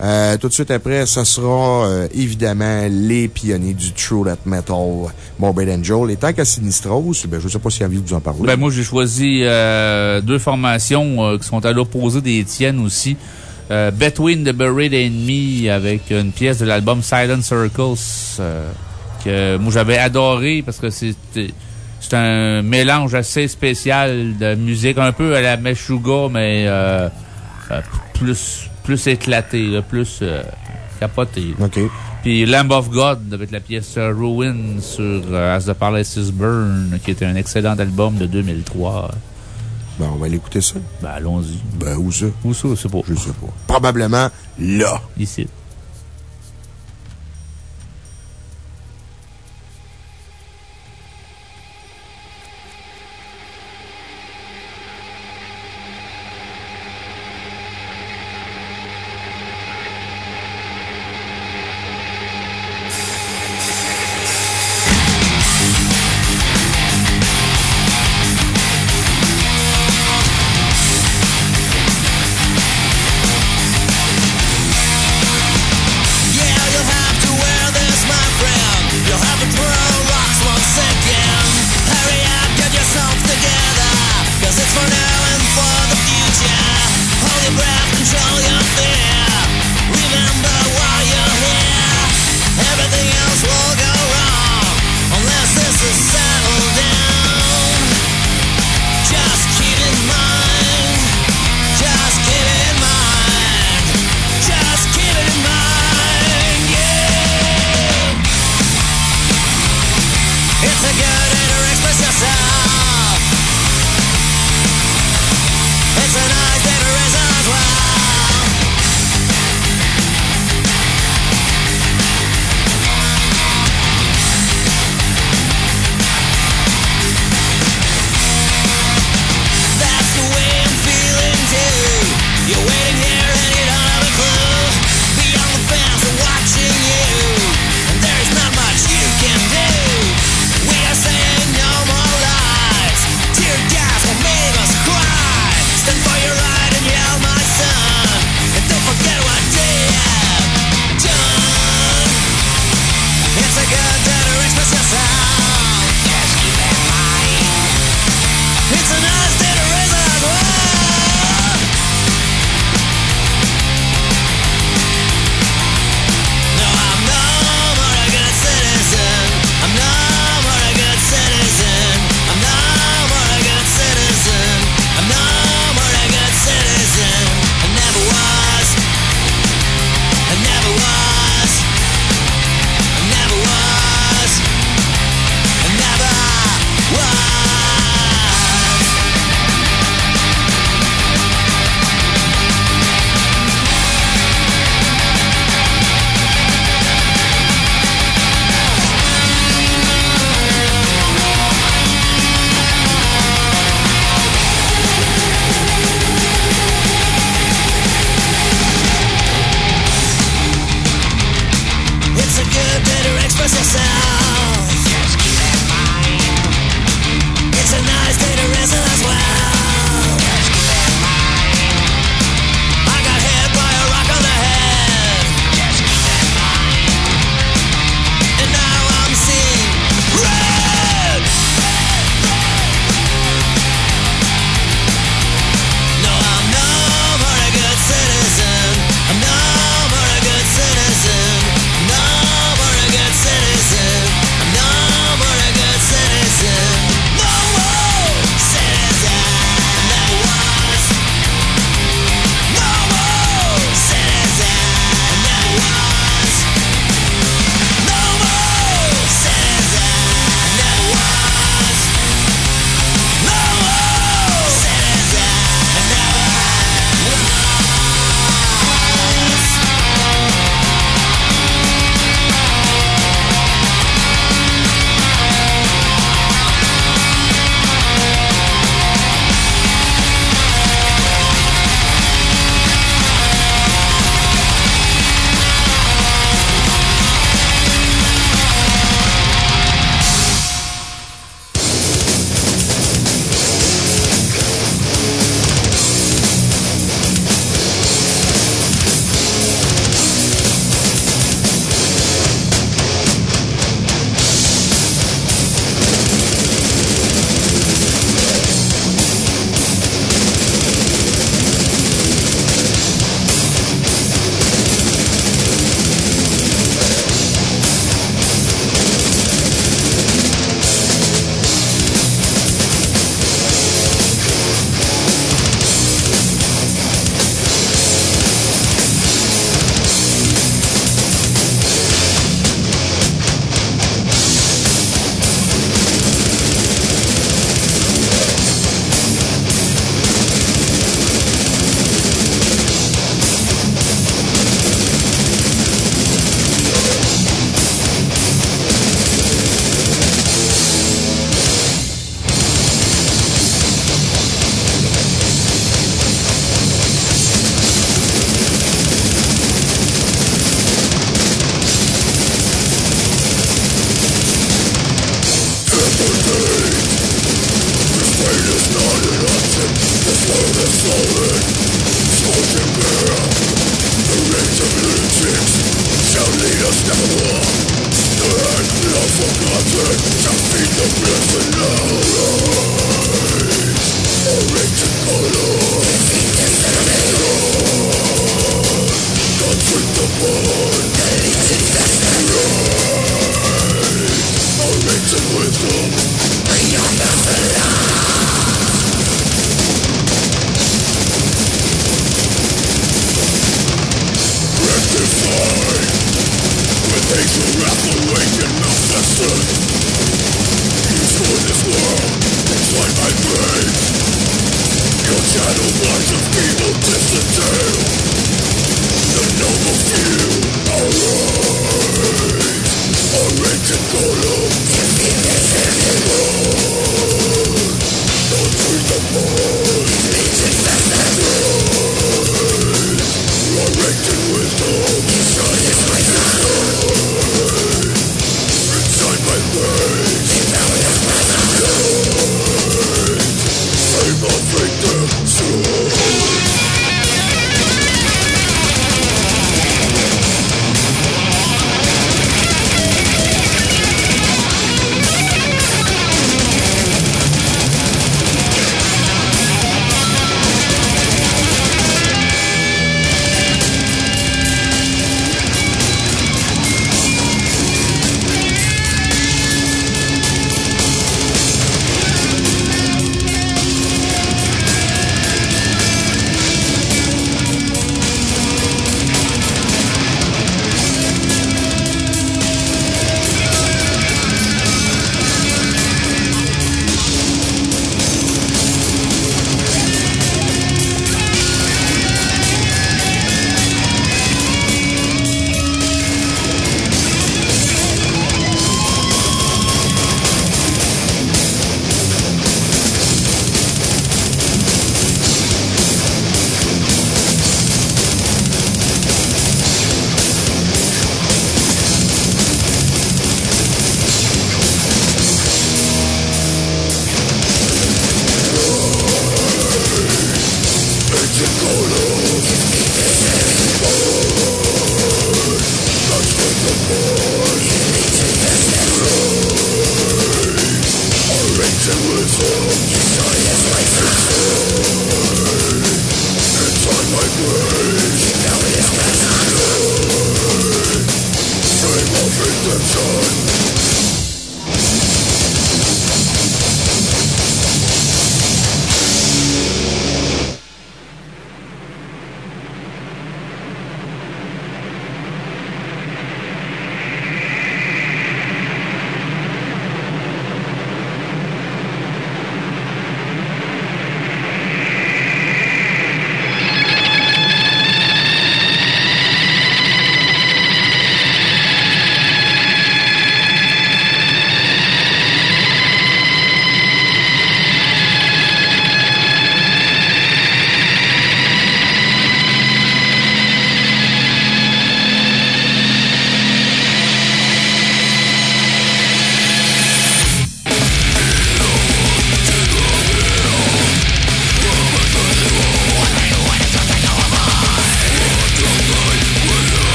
Euh, tout de suite après, ce sera euh, évidemment les pionniers du True Death Metal, Morbid Angel. Et tant qu'à Sinistros, ben, je sais pas si envie de vous en parler. Ben, moi, j'ai choisi euh, deux formations qui sont à l'opposé des tiennes aussi. Between the Buried Enemy avec une pièce de l'album Silent Circles que moi j'avais adoré parce que c'est un mélange assez spécial de musique, un peu à la Meshuga, mais plus, plus éclaté, là, plus euh, capoté. là. OK. Puis Lamb of God avec la pièce euh, Ruin sur euh, As the Palaces Burn, qui était un excellent album de 2003. Ben, on va aller écouter ça. Ben, allons-y. Ben, où ça? Où ça, c'est pas. Je sais pas. Probablement là. Ici.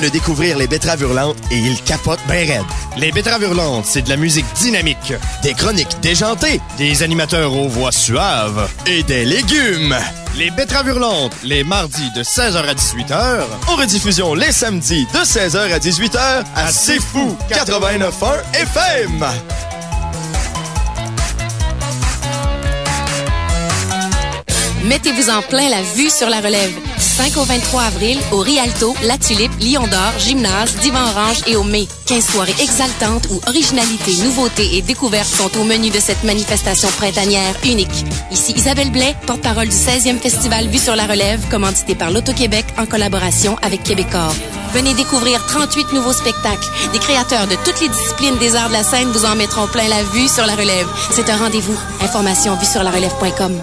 De découvrir les betteraves hurlantes et il capote bien raide. Les betteraves hurlantes, c'est de la musique dynamique, des chroniques déjantées, des animateurs aux voix suaves et des légumes. Les betteraves hurlantes, les mardis de 16h à 18h, en rediffusion les samedis de 16h à 18h à C'est Fou 89.1 FM. Mettez-vous en plein la vue sur la relève. Du 5 au 23 avril, au Rialto, La Tulipe, Lion d'Or, Gymnase, Divan Orange et au Mai. 15 soirées exaltantes où originalité, nouveautés et découvertes sont au menu de cette manifestation printanière unique. Ici Isabelle Blais, porte-parole du 16e Festival Vue sur la relève, commandité par l'Auto-Québec en collaboration avec Québecor. Venez découvrir 38 nouveaux spectacles. Des créateurs de toutes les disciplines des arts de la scène vous en mettront plein la vue sur la relève. C'est un rendez-vous. Information vue sur la relève.com.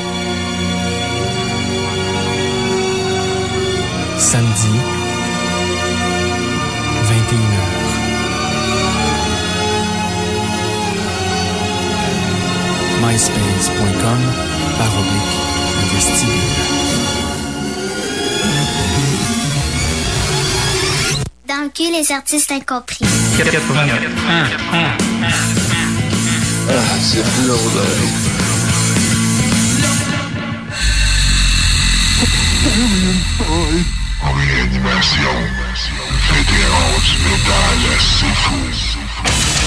Samedi, 21h. myspace.com par oblique le vestibule. Dans le cul, les artistes incompris. Ah, c'est lourd, Réanimation, vétéran du métal, c'est fou.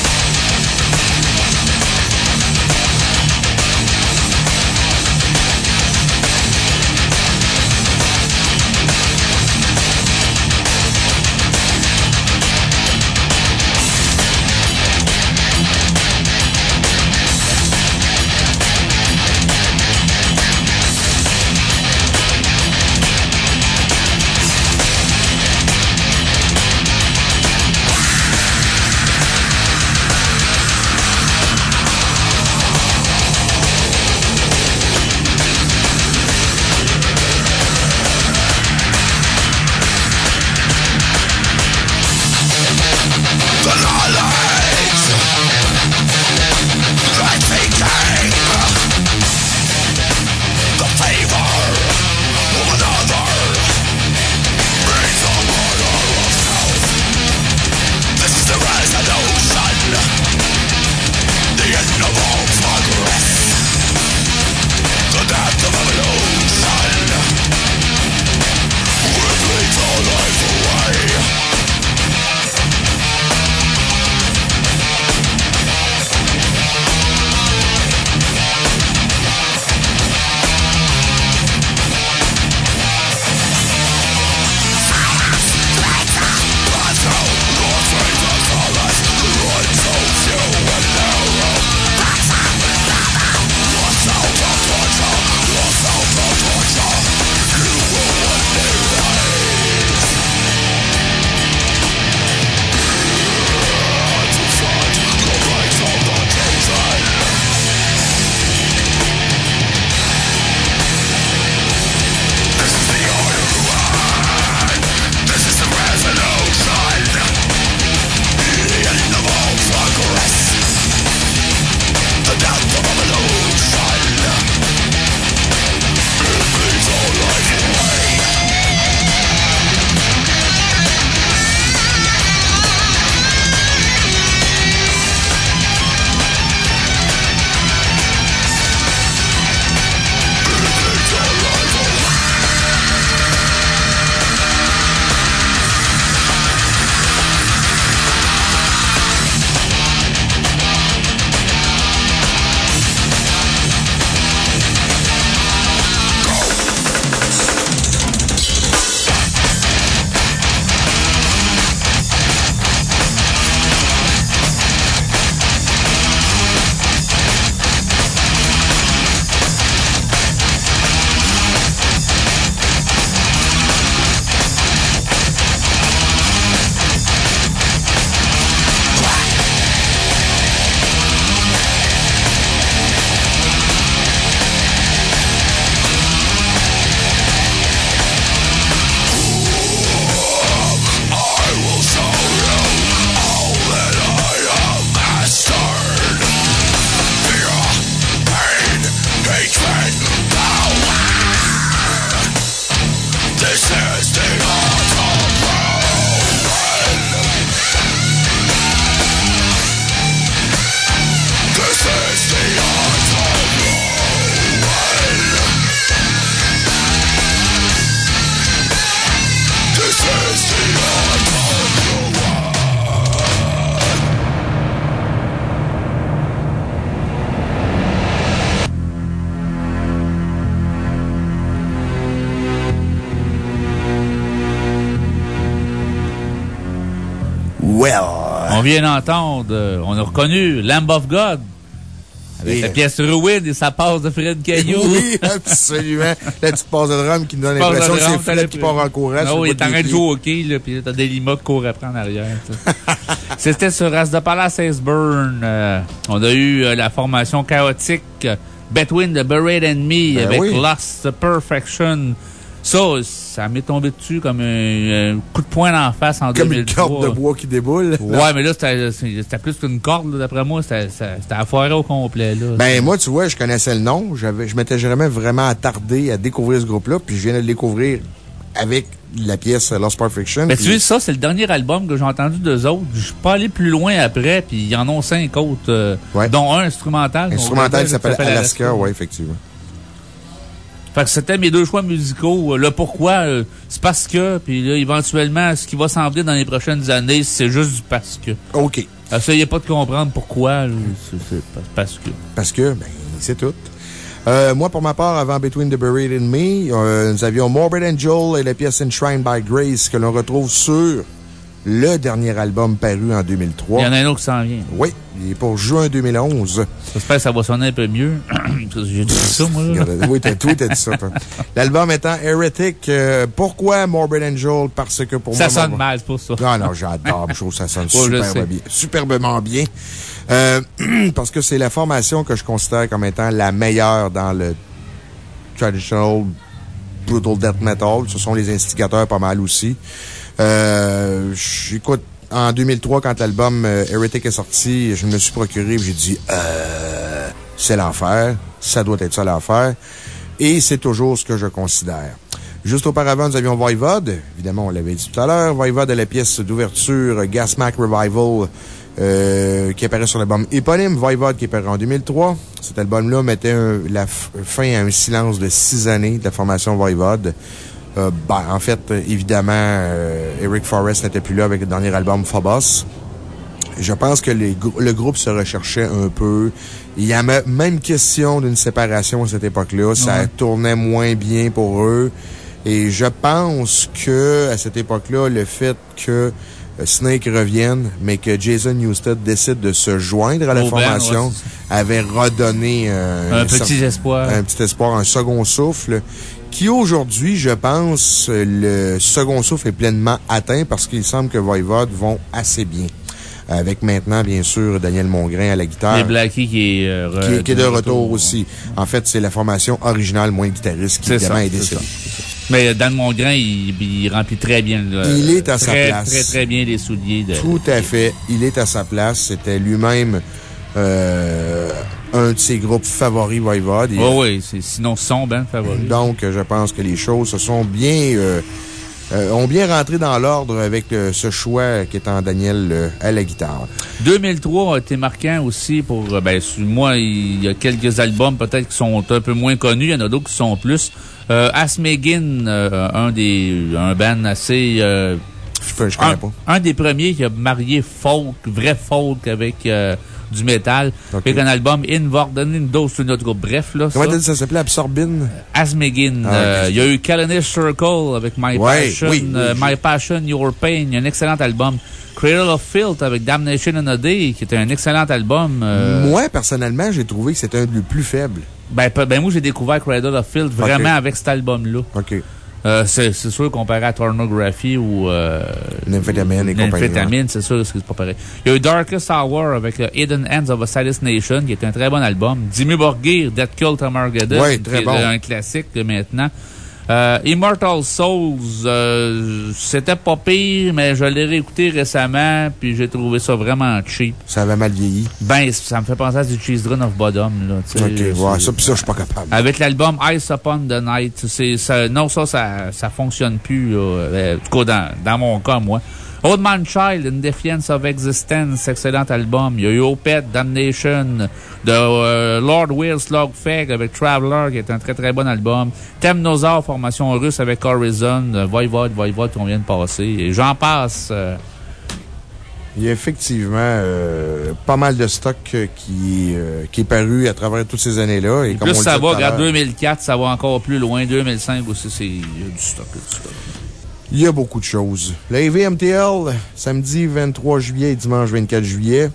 Vient d'entendre, euh, on a reconnu Lamb of God. Avec Et- la pièce Ruin et sa passe de Fred Caillou. Oui, absolument. La petite passe de drum qui nous donne de l'impression que c'est Fred qui part en courant. Ah oui, bout il est en des train de jouer au là, puis t'as des limas qui courent après en arrière. C'était sur As the Palace Burn. euh, on a eu euh, la formation chaotique euh, Between the Buried and Me Ben avec oui. Lost Perfection. Ça, ça m'est tombé dessus comme un, un coup de poing en face en Comme une 2003. corde de bois qui déboule. Ouais, mais là, c'était plus qu'une corde, d'après moi. C'était à foirer au complet, là. Ben, moi, tu vois, je connaissais le nom. J'avais, je m'étais jamais vraiment attardé à découvrir ce groupe-là, puis je viens de le découvrir avec la pièce Lost Perfection. Mais tu sais, ça, c'est le dernier album que j'ai entendu d'eux autres. Je suis pas allé plus loin après, puis il y en ont cinq autres, euh, dont un instrumental. Instrumental qui s'appelle ça Alaska, ouais, effectivement. Fait que c'était mes deux choix musicaux. Le pourquoi, euh, c'est parce que, puis là, éventuellement, ce qui va s'en venir dans les prochaines années, c'est juste du parce que. OK. Essayez pas de comprendre pourquoi, c'est parce que. Parce que, ben, c'est tout. Euh, moi, pour ma part, avant Between the Buried and Me, euh, nous avions Morbid Angel et la pièce Enshrined by Grace que l'on retrouve sur le dernier album paru en 2003. Il y en a un autre qui s'en vient. Oui, il est pour juin 2011. J'espère que ça va sonner un peu mieux. J'ai dit ça, moi, oui, t'as tout, t'as dit ça, toi. L'album étant Heretic. euh, pourquoi Morbid Angel? Parce que pour Ça moi. sonne mon- mal, c'est pour ça. Non, non, j'adore. Je trouve que ça sonne Ouais, bien, superbement bien. Euh, parce que c'est la formation que je considère comme étant la meilleure dans le traditional brutal death metal. Ce sont les instigateurs pas mal aussi. Euh, j'écoute, en 2003, quand l'album euh, Heretic est sorti, je me suis procuré et j'ai dit, euh, c'est l'enfer. Ça doit être ça l'enfer. Et c'est toujours ce que je considère. Juste auparavant, nous avions Voivod. Évidemment, on l'avait dit tout à l'heure. Voivod est la pièce d'ouverture euh, Gasmack Revival qui apparaît sur l'album éponyme. Voivod qui est paru en 2003. Cet album-là mettait la fin à un silence de six années de la formation Voivod. Euh, ben, en fait, évidemment, euh, Eric Forrest n'était plus là avec le dernier album Phobos. Je pense que les le groupe se recherchait un peu. Il y a me- même question d'une séparation à cette époque-là. Ça tournait moins bien pour eux. Et je pense que, à cette époque-là, le fait que euh, Snake revienne, mais que Jason Newsted décide de se joindre à la formation, ouais, avait redonné euh, Un petit certain- espoir. Un petit espoir, un second souffle qui aujourd'hui, je pense, le second souffle est pleinement atteint parce qu'il semble que Voivod vont assez bien. Avec maintenant, bien sûr, Daniel Mongrain à la guitare. Les Blackie qui est, euh, Qui, est- qui est de retour aussi. En fait, c'est la formation originale, moins le guitariste, qui C'est évidemment ça, est c'est décédé. Mais Dan Mongrain, il, il remplit très bien. là, Il est à sa très, place. Très, très bien les souliers. De, Tout à fait. Il est à sa place. C'était lui-même euh, un de ses groupes favoris, Voivod. Et- Oui, oui, c'est sinon son band favori. Donc, je pense que les choses se sont bien, euh, euh, ont bien rentré dans l'ordre avec euh, ce choix qui est en Daniel euh, à la guitare. 2003 a été marquant aussi pour, euh, ben, moi, il y a quelques albums peut-être qui sont un peu moins connus. Il y en a d'autres qui sont plus. Euh, Asmegin, euh, un des, un band assez, euh, je connais un, pas. un des premiers qui a marié folk, vrai folk avec, euh, du métal. Avec un album Invorden Dose to notre groupe. Bref, là. Comment ça. t'as dit ça s'appelait? Absorbin? Asmegin. Ah, Euh, il y a eu Kalanish Circle avec My Ouais, Passion, oui, oui, euh, My Passion, Your Pain. Il y a un excellent album. Cradle of Filth avec Damnation in a Day, qui était un excellent album. euh, Moi, personnellement, j'ai trouvé que c'était un des plus faibles. ben, ben, moi, j'ai découvert Cradle of Filth vraiment avec cet album-là. OK. Euh, c'est c'est sûr, comparé à Pornography ou. Euh, Nymphétamine et compagnie. Nymphétamine, c'est sûr c'est pas pareil. Il y a eu Darkest Hour avec euh, Hidden Hands of a Sadist Nation, qui est un très bon album. Dimmu Borgir, Death Cult Armageddon. Ouais, très qui est, bon. euh, un classique euh, maintenant. Euh, Immortal Souls, euh, c'était pas pire, mais je l'ai réécouté récemment, puis j'ai trouvé ça vraiment cheap. Ça avait mal vieilli. Ben, ça me fait penser à du Cheese Run of Bottom, là. OK, ouais, ça, pis ça, je suis pas capable. avec l'album Ice Upon the Night, ça, non, ça, ça, ça fonctionne plus, là. Euh, en tout cas, dans, dans mon cas, moi. Old Man Child, In Defiance of Existence, excellent album. Il y a eu Opeth, Damnation, de euh, Lord Will Slugfag avec Traveler, qui est un très très bon album. Temnosaur, formation russe avec Horizon, euh, Voivod, Voivod qu'on vient de passer. Et j'en passe. euh, Il y a effectivement euh, pas mal de stock euh, qui, euh, qui est paru à travers toutes ces années-là. Et comme plus on ça va, regarde l'heure, 2004, ça va encore plus loin. 2005 aussi, c'est du stock. du stock. Il y a beaucoup de choses. La EVMTL, samedi 23 juillet et dimanche 24 juillet.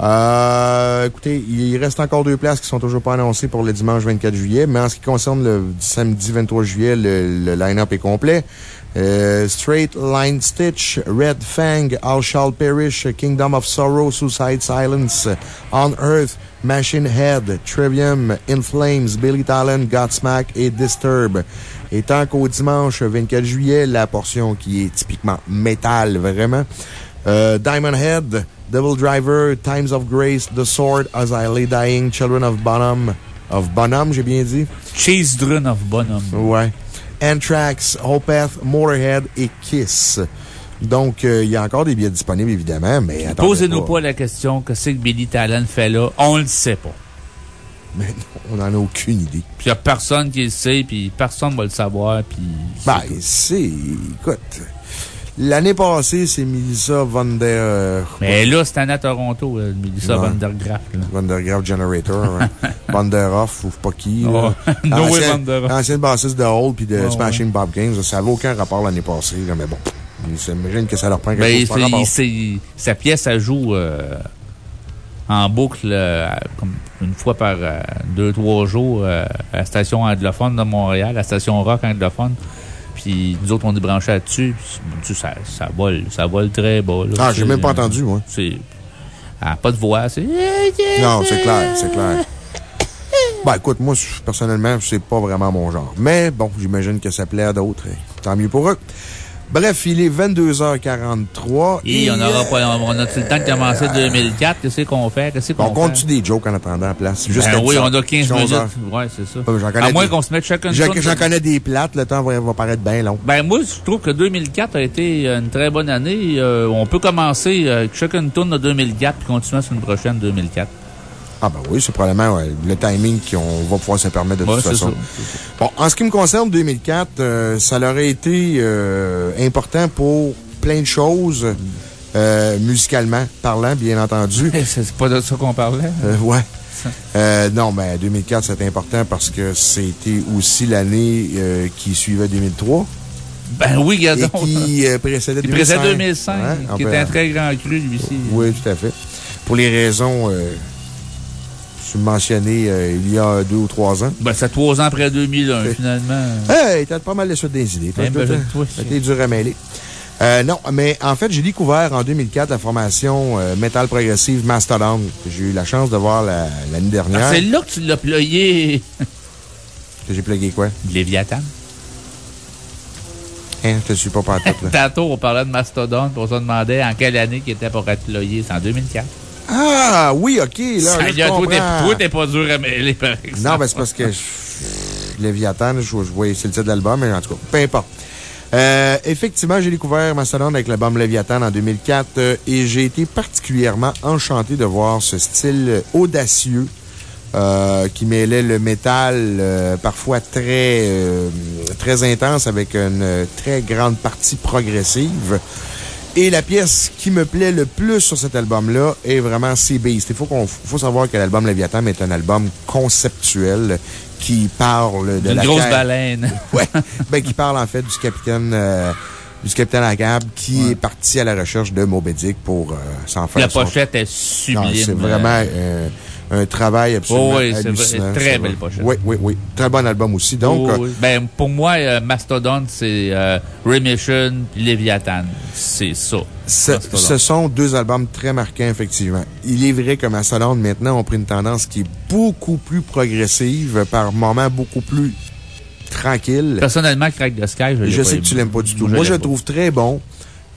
Euh, écoutez, il reste encore deux places qui sont toujours pas annoncées pour le dimanche 24 juillet, mais en ce qui concerne le samedi 23 juillet, le, line-up est complet. Euh, Straight Line Stitch, Red Fang, All Shall Perish, Kingdom of Sorrow, Suicide Silence, On Earth, Machine Head, Trivium, In Flames, Billy Talon, Godsmack et Disturb. Et tant qu'au dimanche 24 juillet, la portion qui est typiquement métal, vraiment, euh, Diamond Head, Devil Driver, Times of Grace, The Sword, As I Lay Dying, Children of Bonham, of Bonham, j'ai bien dit? Children of Bonham. Ouais. Anthrax, Opeth, Motorhead et Kiss. Donc, euh, il y a encore des billets disponibles, évidemment, mais attendez Posez-nous pas la question que c'est que Billy Talon fait là. On le sait pas. Mais non, on n'en a aucune idée. Puis il n'y a personne qui le sait, puis personne va le savoir, puis. Ben, c'est. Écoute. L'année passée, c'est Melissa Van der. Mais là, année à Toronto, euh, Melissa Ouais. Van der Graaf, là. Van der Graaf Generator, hein. Van der Hoff, ou pas qui. là. Oh, Noé Ancienne- Van der Hoff. Ancienne bassiste de Hole puis de Smashing Bob Games. Ça n'avait aucun rapport l'année passée, là, mais bon. J'imagine que ça leur prend quelque Ben, chose par c'est- rapport. c'est- sa pièce, elle joue euh, en boucle euh, comme une fois par euh, deux, trois jours euh, à la station anglophone de Montréal, la station rock anglophone. Puis nous autres, on est branchés là-dessus. Ça, ça vole. Ça vole très bas. là. Ah, j'ai même pas entendu, moi. C'est. Elle a pas de voix, c'est. Non, c'est clair, c'est clair. Ben, écoute, moi, personnellement, c'est pas vraiment mon genre. Mais bon, j'imagine que ça plaît à d'autres. Tant mieux pour eux. Bref, il est 22h43. Et on aura pas, on a-tu le temps de commencer 2004? Qu'est-ce qu'on fait? Qu'est-ce qu'on On fait? compte-tu des jokes en attendant la place? Jusqu'à Ben oui, 10 on a heures. 15 Jusqu'à 11 minutes. heures. Ouais, c'est ça. Euh, À moins qu'on se mette chacun J'en de- connais des plates, le temps va, va paraître bien long. Ben, moi, je trouve que 2004 a été une très bonne année. Euh, on peut commencer euh, avec chacune tourne de 2004 puis continuer sur une prochaine 2004. Ah, ben oui, c'est probablement ouais, le timing qu'on va pouvoir se permettre de Ouais, toute façon. ça, Bon, en ce qui me concerne, 2004, euh, ça leur a été euh, important pour plein de choses, euh, musicalement parlant, bien entendu. C'est pas de ça qu'on parlait? Ouais. Euh, non, ben 2004, c'est important parce que c'était aussi l'année euh, qui suivait 2003. Ben oui, Et regardons. qui euh, précédait Il 2005. précède 2005, Hein? qui peut- un très grand cru, lui aussi. Oui, tout à fait. Pour les raisons euh, mentionnées euh, il y a deux ou trois ans. Ben, c'est trois ans après 2001, finalement. Hey, t'as pas mal de suite des idées. toi, Eh ben, T'es dur à mêler. Euh, non, mais en fait, j'ai découvert en 2004 la formation euh, métal progressive Mastodon, que j'ai eu la chance de voir la- l'année dernière. Ah, c'est là que tu l'as ployé. que j'ai plugué quoi? Léviathan. Hein, je te suis pas partout, là. Tantôt, on parlait de Mastodon, puis on se demandait en quelle année qu'il était pour être ployé. C'est en 2004. Ah, oui, OK, là, je toi, t'es- comprends. toi, t'es pas dur à mêler, par exemple. Non, ben, c'est parce que je- Léviathan, je, je voyais, c'est le titre de l'album, mais en tout cas, peu importe. Euh, effectivement, j'ai découvert Mastodon avec l'album Léviathan en 2004 euh, et j'ai été particulièrement enchanté de voir ce style audacieux euh, qui mêlait le métal euh, parfois très, euh, très intense avec une très grande partie progressive. Et la pièce qui me plaît le plus sur cet album-là est vraiment Sea Beast. Il faut, qu'on, faut savoir que l'album Léviathan est un album conceptuel qui parle de D'une la grosse baleine. ouais. Ben, qui parle en fait du capitaine, euh, du capitaine Agab qui est parti à la recherche de Moby Dick pour euh, s'en faire La son- pochette est sublime. C'est vraiment euh, un travail absolument Oh oui, c'est très belle pochette. Oui, oui, oui. Très bon album aussi. Donc, Oh, euh, ben, pour moi, euh, Mastodon, c'est euh, Remission puis Léviathan. C'est ça. Ce, sont deux albums très marquants, effectivement. Il est vrai que Mastodon, maintenant, ont pris une tendance qui est beaucoup plus progressive, par moments beaucoup plus tranquille. Personnellement, Crack the Sky, je Je pas sais que tu l'aimes pas du tout. Moi, je Moi, je le trouve très bon.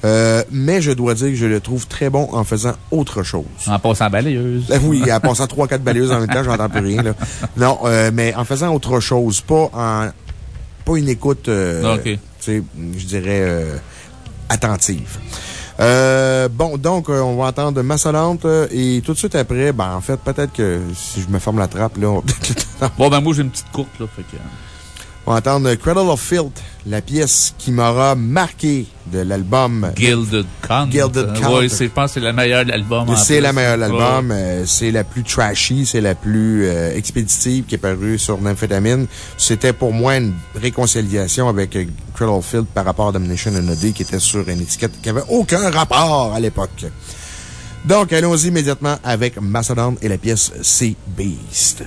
Euh, mais je dois dire que je le trouve très bon en faisant autre chose. En passant balayeuse. Euh, Oui, en passant trois, quatre balayeuses en même temps, j'entends plus rien, là. Non, euh, mais en faisant autre chose, pas en, pas une écoute, euh, Ok. tu sais, je dirais, attentive. Euh, bon, donc, euh, on va entendre Massolante euh, et tout de suite après, ben, en fait, peut-être que si je me ferme la trappe, là, on Bon, ben, moi, j'ai une petite courte, là. Fait que... On va entendre Cradle of Filth, la pièce qui m'aura marqué de l'album. Gilded Count. Gilded Count. Oui, je pense que c'est le meilleur album. en C'est la meilleure. Ouais. euh, c'est la plus trashy, c'est la plus euh, expéditive qui est parue sur Nymphétamine. C'était pour moi une réconciliation avec euh, Cradle of Filth par rapport à Domination and a Day qui était sur une étiquette qui avait aucun rapport à l'époque. Donc, allons-y immédiatement avec Mastodon et la pièce Sea Beast.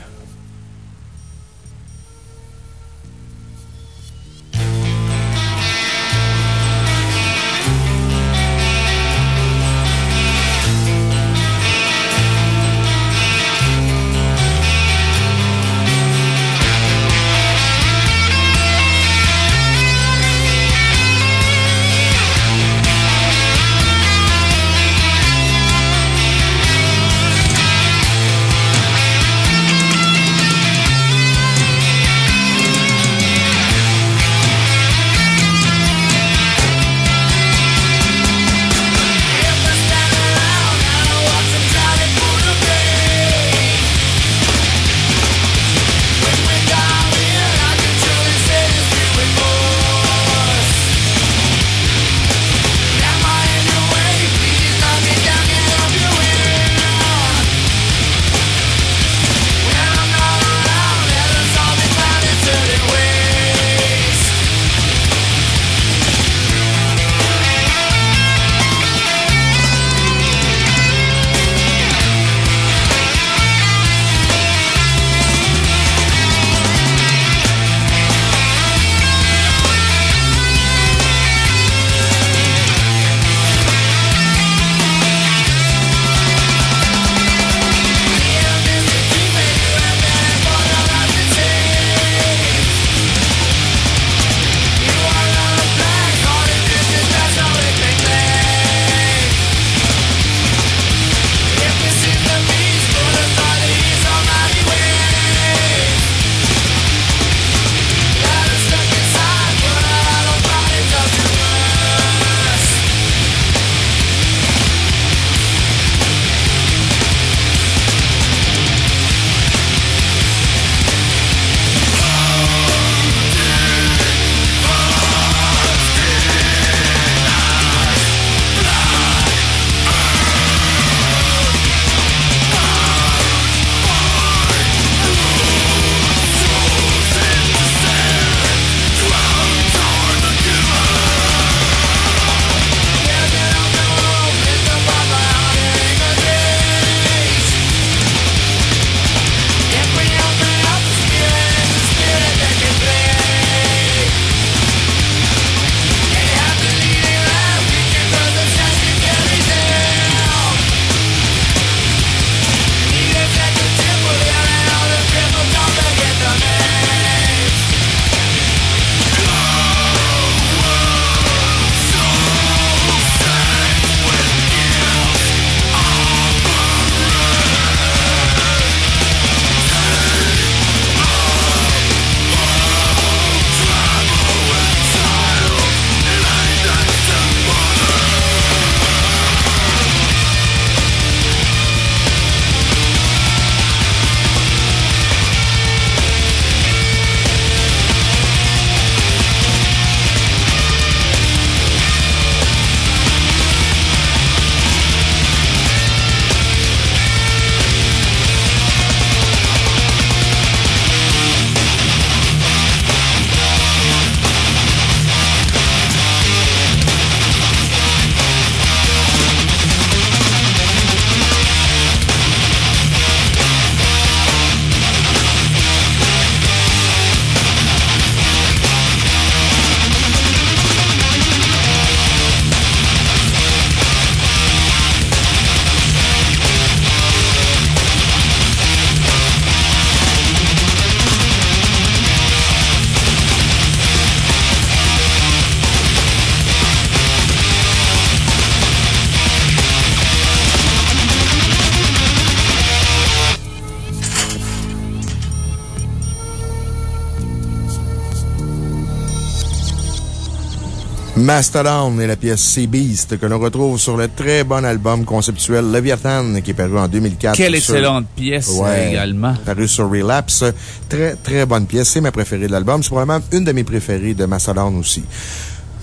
Mastodon et la pièce Sea Beast que l'on retrouve sur le très bon album conceptuel Leviathan qui est paru en 2004. Quelle sur- excellente pièce Ouais, également. Paru sur Relapse. Très, très bonne pièce. C'est ma préférée de l'album. C'est probablement une de mes préférées de Mastodon aussi.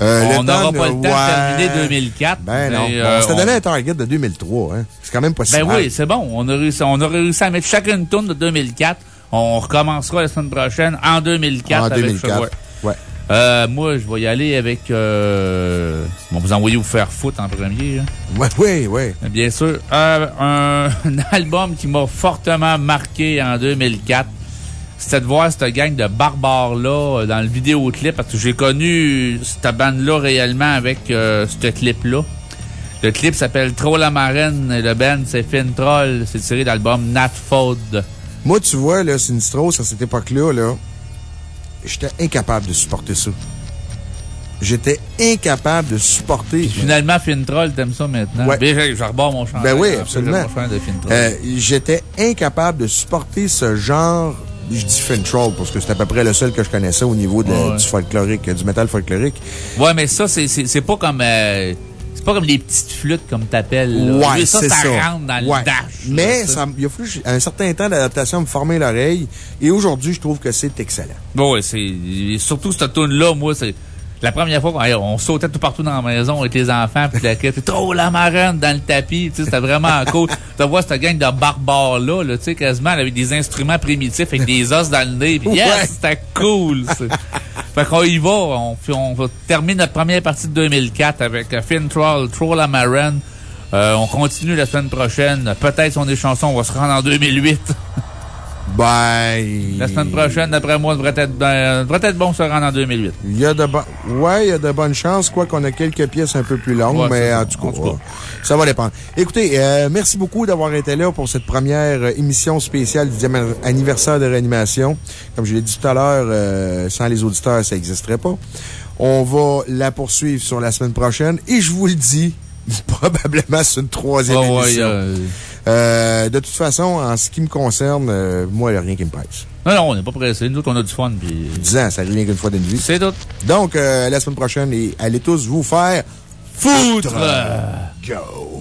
Euh, On n'aura pas le temps de ouais. terminer 2004. Ben non. euh, on s'était on- donné un target de 2003, hein. C'est quand même pas si Ben oui, c'est bon. On a, réussi, on a réussi à mettre chacune une tourne de 2004. On recommencera la semaine prochaine en 2004 En avec 2004. Sugar. Ouais. Euh, moi, je vais y aller avec... Euh, bon, vous envoyer vous faire foutre en premier. Ouais, oui, oui. Bien sûr. Euh, un, un album qui m'a fortement marqué en 2004, c'était de voir cette gang de barbares-là euh, dans le vidéoclip, parce que j'ai connu cette bande-là réellement avec euh, ce clip-là. Le clip s'appelle Troll la marraine et le band, c'est Fin Troll. C'est tiré de l'album Nat Food. Moi, tu vois, là, Sinistros, à cette époque-là, là, j'étais incapable de supporter ça. J'étais incapable de supporter. Finalement, Fin Troll, t'aimes ça maintenant? Ouais. Je, je rebord mon chandail. Ben oui, absolument. Euh, J'étais incapable de supporter ce genre. Je dis Fintroll parce que c'est à peu près le seul que je connaissais au niveau de- Ouais. du folklorique, du métal folklorique. Ouais, mais ça, c'est pas comme. euh, c'est pas comme les petites flûtes, comme t'appelles. là. Ouais, ça, c'est ça, ça. rentre dans Ouais. le dash. Mais là, ça, il a fallu un certain temps d'adaptation me former l'oreille. Et aujourd'hui, je trouve que c'est excellent. Bon, ouais, c'est. Surtout cette tune-là, moi, c'est. La première fois qu'on on sautait tout partout dans la maison avec les enfants, puis la quête, trop la marraine dans le tapis, tu sais, c'était vraiment cool. Tu vois cette gang de barbares-là, là, tu sais, quasiment, avec des instruments primitifs, avec des os dans le nez, puis yes, Ouais. c'était cool. Fait qu'on y va, on, on va terminer notre première partie de 2004 avec euh, Finn Troll, Troll la marraine. Euh, on continue la semaine prochaine. Peut-être sur des chansons, on va se rendre en 2008. Ben. La semaine prochaine, d'après moi, devrait être, ben, devrait être bon se rendre en 2008. Il y a de bon- ouais, il y a de bonnes chances, quoi qu'on a quelques pièces un peu plus longues, Ouais, mais en tout cas, ça va dépendre. Écoutez, euh, merci beaucoup d'avoir été là pour cette première euh, émission spéciale du 10e anniversaire de réanimation. Comme je l'ai dit tout à l'heure, euh, sans les auditeurs, ça n'existerait pas. On va la poursuivre sur la semaine prochaine et je vous le dis, probablement sur une troisième Ah ouais, émission. euh, Euh, de toute façon, en ce qui me concerne, euh, moi, il n'y a rien qui me presse. Non, non, on n'est pas pressés. Nous autres, on a du fun. Puis... 10 ans, ça revient qu'une fois d'une vie. C'est tout. Donc, euh, la semaine prochaine, et allez tous vous faire foutre! Go!